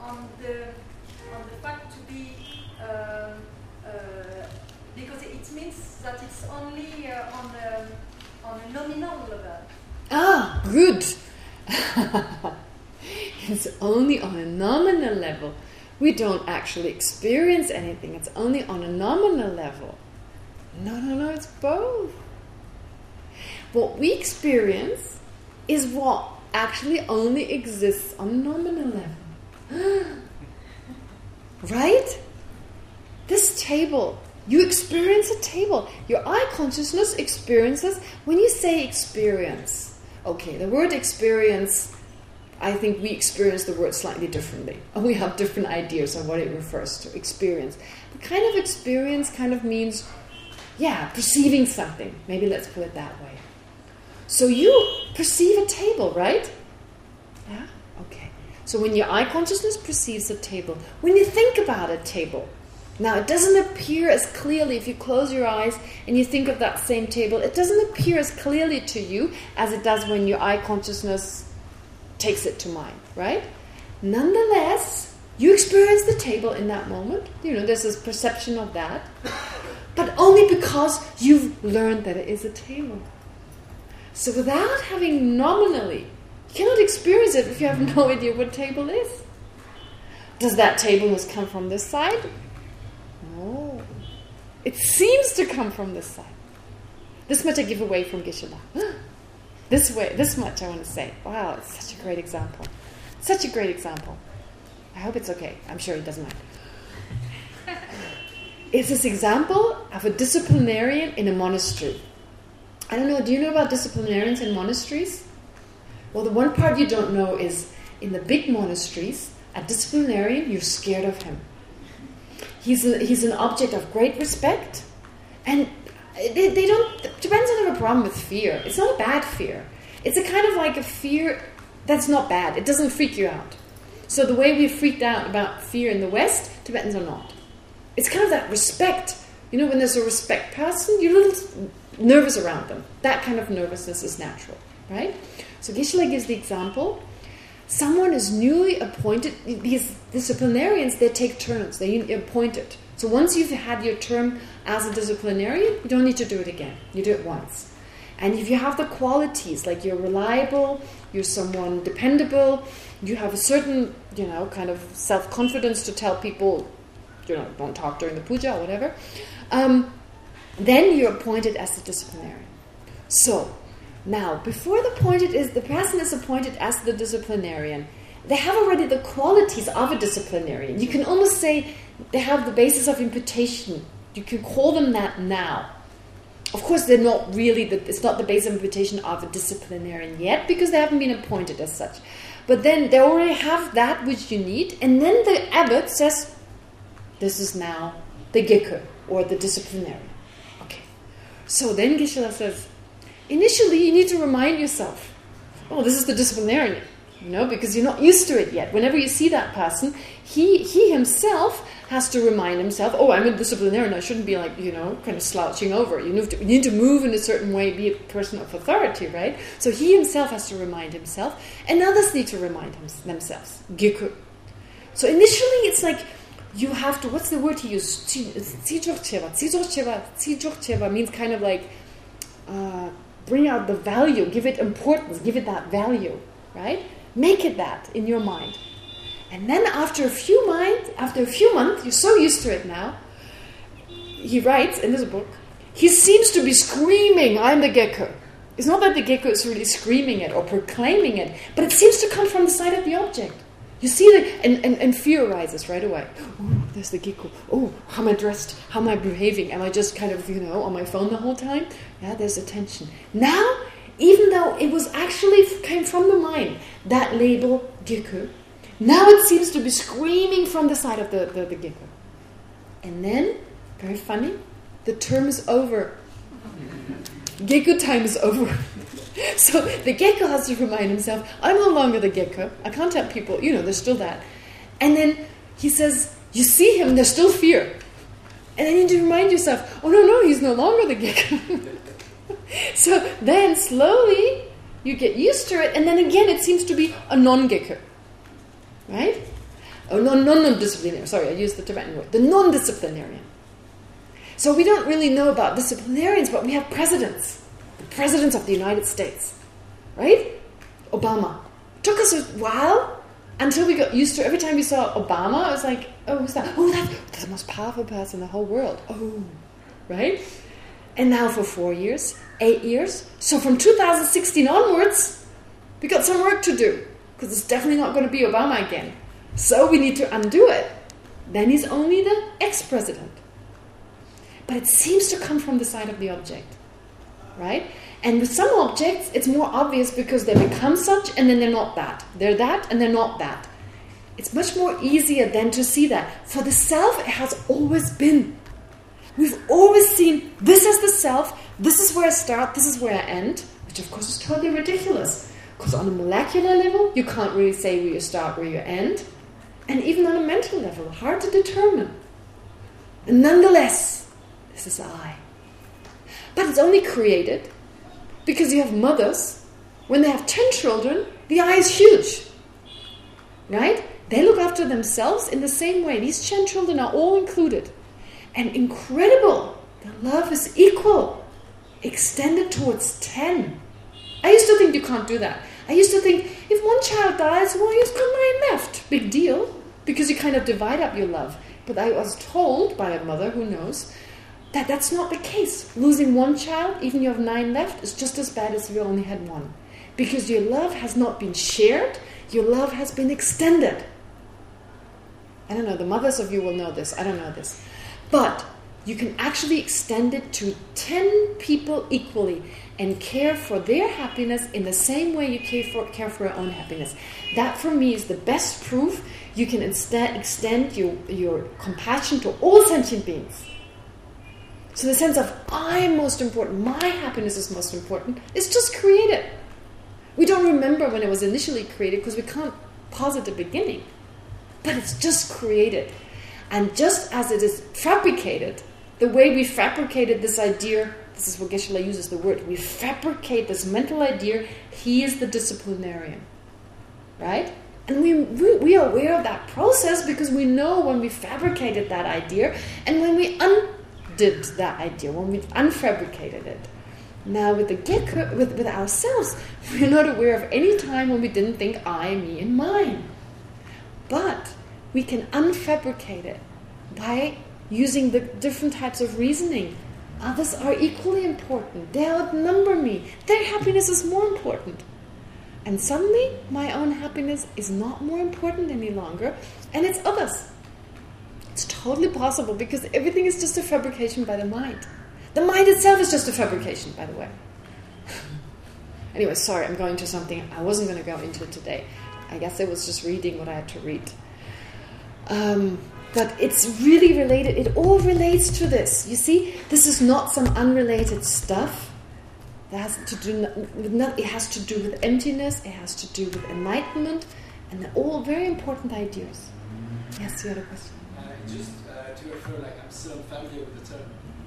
on the on the fact to be um, uh, because it means that it's only uh, on a on a nominal level. Ah, good. it's only on a nominal level. We don't actually experience anything. It's only on a nominal level. No, no, no, it's both. What we experience is what actually only exists on nominal level. right? This table, you experience a table. Your eye consciousness experiences, when you say experience, okay, the word experience, I think we experience the word slightly differently. And we have different ideas on what it refers to, experience. The kind of experience kind of means, yeah, perceiving something. Maybe let's put it that way. So you perceive a table, right? Yeah? Okay. So when your eye consciousness perceives a table, when you think about a table, now it doesn't appear as clearly if you close your eyes and you think of that same table, it doesn't appear as clearly to you as it does when your eye consciousness takes it to mind, right? Nonetheless, you experience the table in that moment. You know, there's this perception of that. But only because you've learned that it is a table. So without having nominally, you cannot experience it if you have no idea what table is. Does that table tableness come from this side? No. It seems to come from this side. This much I give away from Geshe-la. This way, this much I want to say. Wow, it's such a great example. Such a great example. I hope it's okay. I'm sure he doesn't mind. It's this example of a disciplinarian in a monastery. I don't know, do you know about disciplinarians in monasteries? Well, the one part you don't know is in the big monasteries, a disciplinarian, you're scared of him. He's, a, he's an object of great respect, and they, they don't, Tibetans don't have a problem with fear. It's not a bad fear. It's a kind of like a fear that's not bad. It doesn't freak you out. So the way we've freaked out about fear in the West, Tibetans are not. It's kind of that respect. You know, when there's a respect person, you're a little nervous around them. That kind of nervousness is natural, right? So Geshe-la gives the example. Someone is newly appointed. These disciplinarians, they take turns. They appoint it. So once you've had your term as a disciplinarian, you don't need to do it again. You do it once. And if you have the qualities, like you're reliable, you're someone dependable, you have a certain, you know, kind of self-confidence to tell people, you know, don't talk during the puja or whatever, um, then you're appointed as the disciplinarian. So, now, before the appointed is the person is appointed as the disciplinarian, they have already the qualities of a disciplinarian. You can almost say they have the basis of imputation. You can call them that now. Of course, they're not really, the, it's not the basis of imputation of a disciplinarian yet because they haven't been appointed as such. But then they already have that which you need, and then the abbot says, this is now the gekö, or the disciplinarian. So then Geshe-la says, initially you need to remind yourself, oh, this is the disciplinarian, you know, because you're not used to it yet. Whenever you see that person, he he himself has to remind himself, oh, I'm a disciplinarian, I shouldn't be like, you know, kind of slouching over. You need, to, you need to move in a certain way, be a person of authority, right? So he himself has to remind himself, and others need to remind him, themselves. Gekö. So initially it's like, you have to, what's the word he used? Tzijokcheva. Tzijokcheva. Tzijokcheva means kind of like, uh, bring out the value, give it importance, give it that value, right? Make it that in your mind. And then after a few months, after a few months, you're so used to it now. He writes in this book, he seems to be screaming, I'm the gekö. It's not that the gekö is really screaming it or proclaiming it, but it seems to come from the side of the object. You see the and, and, and fear arises right away. Oh, there's the gekö. Oh, how am I dressed? How am I behaving? Am I just kind of, you know, on my phone the whole time? Yeah, there's attention. Now, even though it was actually came from the mind, that label gekö, now it seems to be screaming from the side of the, the, the gekö. And then, very funny, the term is over. Gekö time is over. so the gekö has to remind himself, I'm no longer the gekö. I can't tell people, you know, there's still that. And then he says, you see him, there's still fear. And then you need to remind yourself, oh no, no, he's no longer the gekö. so then slowly you get used to it, and then again it seems to be a non-gekö. Right? Oh, non non-disciplinarian. Sorry, I used the Tibetan word. The non-disciplinarian. So we don't really know about disciplinarians, but we have presidents. The presidents of the United States. Right? Obama. Took us a while until we got used to Every time we saw Obama, it was like, oh, who's that? Oh, that's the most powerful person in the whole world. Oh, right? And now for four years, eight years. So from 2016 onwards, we got some work to do. Because it's definitely not going to be Obama again. So we need to undo it. Then he's only the ex-president. But it seems to come from the side of the object. Right? And with some objects, it's more obvious because they become such and then they're not that. They're that and they're not that. It's much more easier then to see that. For the self, it has always been. We've always seen this as the self, this is where I start, this is where I end, which of course is totally ridiculous. Because on a molecular level, you can't really say where you start, where you end. And even on a mental level, hard to determine. And nonetheless, this is I. But it's only created because you have mothers. When they have 10 children, the eye is huge. Right? They look after themselves in the same way. These 10 children are all included. And incredible, the love is equal, extended towards 10. I used to think you can't do that. I used to think, if one child dies, well, you've got nine left. Big deal. Because you kind of divide up your love. But I was told by a mother who knows that that's not the case. Losing one child, even you have nine left, is just as bad as if you only had one. Because your love has not been shared, your love has been extended. I don't know, the mothers of you will know this. I don't know this. But you can actually extend it to 10 people equally and care for their happiness in the same way you care for, care for your own happiness. That, for me, is the best proof you can instead extend your, your compassion to all sentient beings. So the sense of, I'm most important, my happiness is most important, is just created. We don't remember when it was initially created because we can't posit the beginning. But it's just created. And just as it is fabricated, the way we fabricated this idea, this is what Geshe-la uses the word, we fabricate this mental idea, he is the disciplinarian. Right? And we, we, are aware of that process because we know when we fabricated that idea and when we undid that idea, when we unfabricated it. Now with the gekö, with, with ourselves, we're not aware of any time when we didn't think I, me, and mine. But we can unfabricate it by using the different types of reasoning. Others are equally important. They outnumber me. Their happiness is more important. And suddenly, my own happiness is not more important any longer, and it's others. Totally possible because everything is just a fabrication by the mind. The mind itself is just a fabrication, by the way. anyway, sorry, I'm going to something I wasn't going to go into today. I guess I was just reading what I had to read. Um, but it's really related. It all relates to this. You see, this is not some unrelated stuff. That has to do with it has to do with emptiness. It has to do with enlightenment, and they're all very important ideas. Yes, you had a question. Just uh, to refer, like I'm still unfamiliar with the term.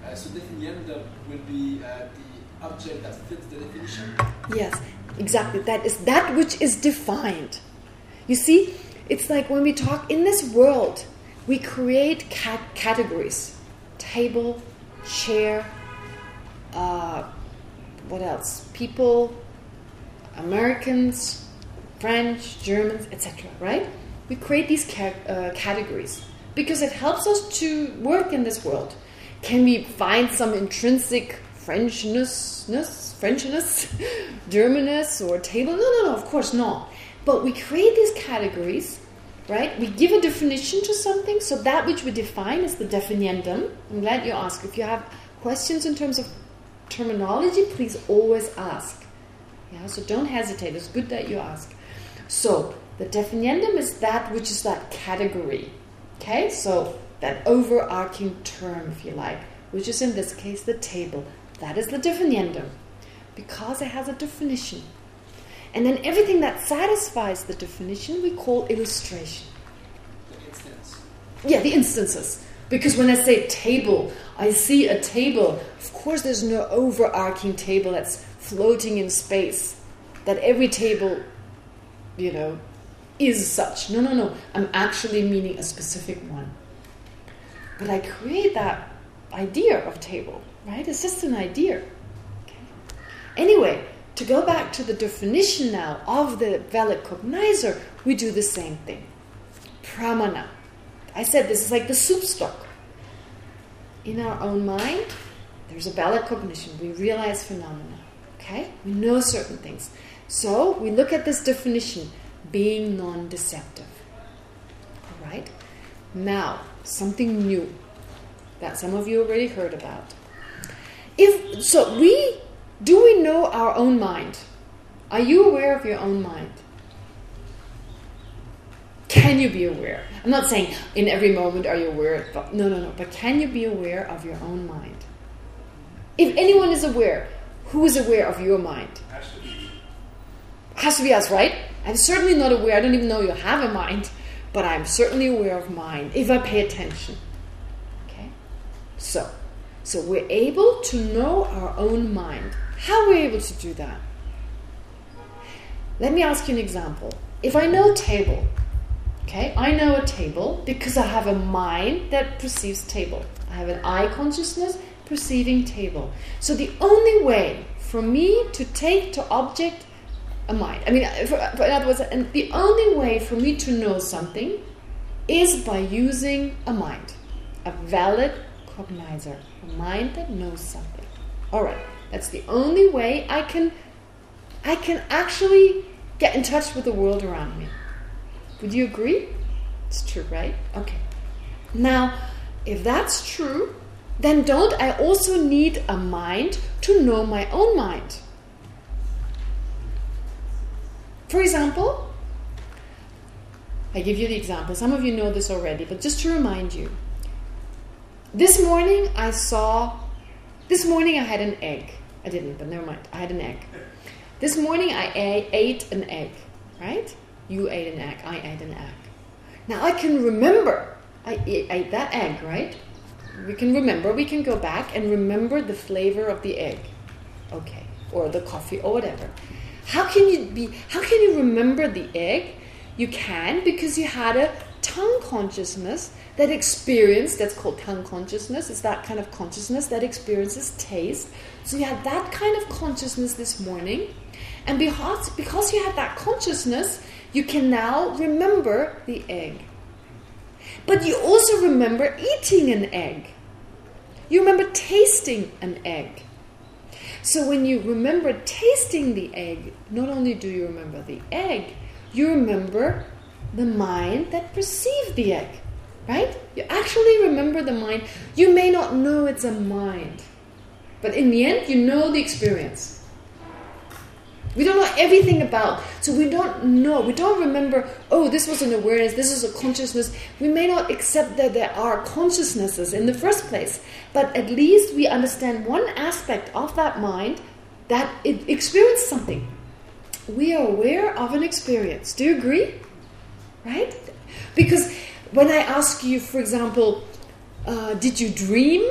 Uh, so definiendo will be uh, the object that fits the definition. Yes, exactly. That is that which is defined. You see, it's like when we talk in this world, we create cat categories: table, chair. Uh, what else? People, Americans, French, Germans, etc. Right? we create these ca uh, categories because it helps us to work in this world. Can we find some intrinsic Frenchness, Frenchness, Germanness, or table? No, no, no, of course not. But we create these categories, right? We give a definition to something, so that which we define is the definiendum. I'm glad you asked. If you have questions in terms of terminology, please always ask. Yeah, so don't hesitate. It's good that you ask. So the definiendum is that which is that category. Okay, so that overarching term, if you like, which is in this case the table. That is the definiendum because it has a definition. And then everything that satisfies the definition we call illustration. The. Yeah, the instances. Because when I say table, I see a table. Of course, there's no overarching table that's floating in space. That every table, you know, is such. No, no, no. I'm actually meaning a specific one. But I create that idea of table, right? It's just an idea. Okay. Anyway, to go back to the definition now of the valid cognizer, we do the same thing. Pramana. I said this is like the soup stock. In our own mind, there's a valid cognition. We realize phenomena. Okay? We know certain things. So we look at this definition, being non-deceptive. All right? Now, something new that some of you already heard about. If so, we do we know our own mind? Are you aware of your own mind? Can you be aware? I'm not saying in every moment are you aware, but no, no, no. But can you be aware of your own mind? If anyone is aware, who is aware of your mind? Has to be. Has to be us, right? I'm certainly not aware. I don't even know you have a mind, but I'm certainly aware of mine if I pay attention. Okay? So, so we're able to know our own mind. How are we able to do that? Let me ask you an example. If I know table, okay, I know a table because I have a mind that perceives table. I have an eye consciousness perceiving table. So the only way for me to take to object a mind, I mean, uh, for, for, in other words, and the only way for me to know something is by using a mind, a valid cognizer, a mind that knows something. All right, that's the only way I can, I can actually get in touch with the world around me. Would you agree? It's true, right? Okay. Now, if that's true, then don't I also need a mind to know my own mind? For example, I give you the example. Some of you know this already, but just to remind you. This morning I saw, this morning I had an egg. I didn't, but never mind. I had an egg. This morning I ate an egg, right? You ate an egg, I ate an egg. Now I can remember I ate that egg, right? We can remember, we can go back and remember the flavor of the egg. Okay. Or the coffee or whatever. How can you be how can you remember the egg? You can because you had a tongue consciousness that experienced that's called tongue consciousness. It's that kind of consciousness that experiences taste. So you had that kind of consciousness this morning. And because because you had that consciousness, you can now remember the egg. But you also remember eating an egg. You remember tasting an egg. So when you remember tasting the egg, not only do you remember the egg, you remember the mind that perceived the egg. Right? You actually remember the mind. You may not know it's a mind. But in the end, you know the experience. We don't know everything about. So we don't know. We don't remember, oh, this was an awareness, this is a consciousness. We may not accept that there are consciousnesses in the first place. But at least we understand one aspect of that mind that it experienced something. We are aware of an experience. Do you agree? Right? Because when I ask you, for example, uh, did you dream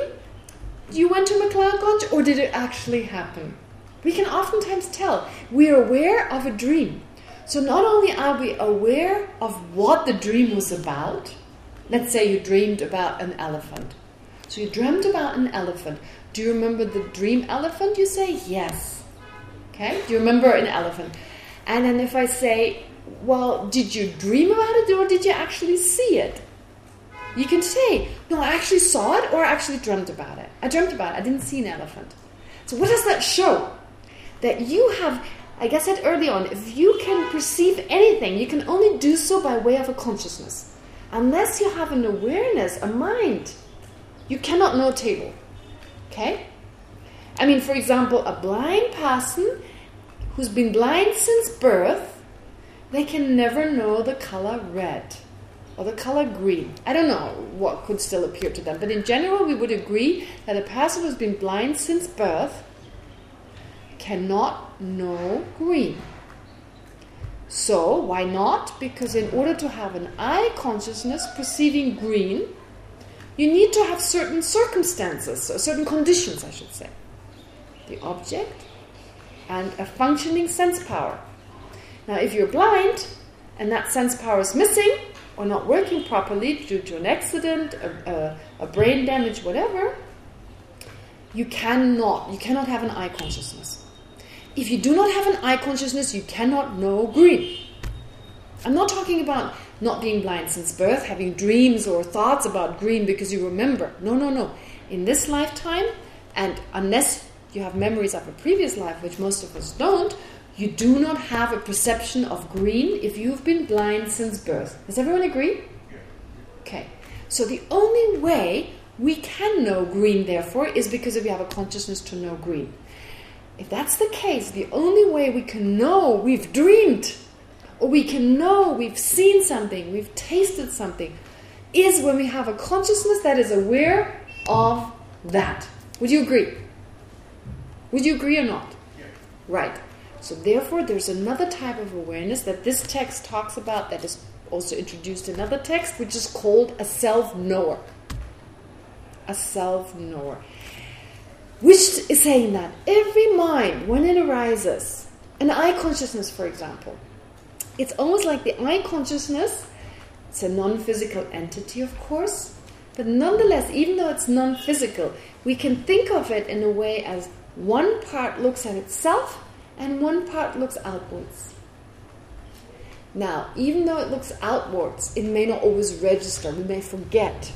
you went to McLeod or did it actually happen? We can oftentimes tell. We are aware of a dream. So not only are we aware of what the dream was about, let's say you dreamed about an elephant. So you dreamt about an elephant. Do you remember the dream elephant? You say yes. Okay? Do you remember an elephant? And then if I say, well, did you dream about it or did you actually see it? You can say, no, I actually saw it or I actually dreamt about it. I dreamt about it. I didn't see an elephant. So what does that show? That you have, like I said early on, if you can perceive anything, you can only do so by way of a consciousness. Unless you have an awareness, a mind, you cannot know a table. Okay? I mean, for example, a blind person who's been blind since birth, they can never know the color red or the color green. I don't know what could still appear to them, but in general we would agree that a person who's been blind since birth cannot know green. So, why not? Because in order to have an eye consciousness perceiving green, you need to have certain circumstances, certain conditions, I should say. The object and a functioning sense power. Now, if you're blind and that sense power is missing or not working properly due to an accident, a, a, a brain damage, whatever, you cannot, you cannot have an eye consciousness. If you do not have an eye consciousness, you cannot know green. I'm not talking about not being blind since birth, having dreams or thoughts about green because you remember. No, no, no. In this lifetime, and unless you have memories of a previous life, which most of us don't, you do not have a perception of green if you've been blind since birth. Does everyone agree? Okay. So the only way we can know green, therefore, is because we have a consciousness to know green. If that's the case, the only way we can know we've dreamed, or we can know we've seen something, we've tasted something, is when we have a consciousness that is aware of that. Would you agree? Would you agree or not? Right. So therefore, there's another type of awareness that this text talks about that is also introduced in another text, which is called a self-knower. A self-knower. Which is saying that every mind, when it arises, an eye consciousness, for example, it's almost like the eye consciousness, it's a non-physical entity, of course, but nonetheless, even though it's non-physical, we can think of it in a way as one part looks at itself and one part looks outwards. Now, even though it looks outwards, it may not always register. We may forget.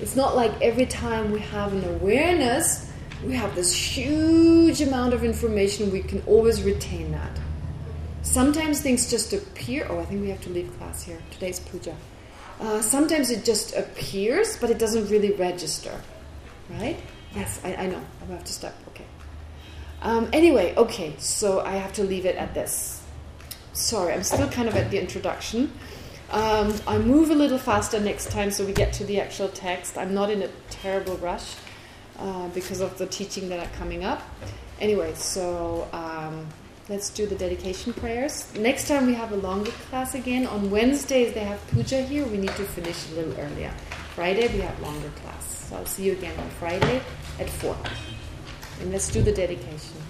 It's not like every time we have an awareness, we have this huge amount of information, we can always retain that. Sometimes things just appear. Oh, I think we have to leave class here. Today's puja. Uh, sometimes it just appears, but it doesn't really register. Right? Yes, I, I know. I have to stop. Okay. Um, anyway, okay, so I have to leave it at this. Sorry, I'm still kind of at the introduction. Um, I move a little faster next time so we get to the actual text. I'm not in a terrible rush uh, because of the teaching that are coming up. Anyway, so um, let's do the dedication prayers. Next time we have a longer class again. On Wednesdays they have puja here. We need to finish a little earlier. Friday we have longer class. So I'll see you again on Friday at 4. And let's do the dedication.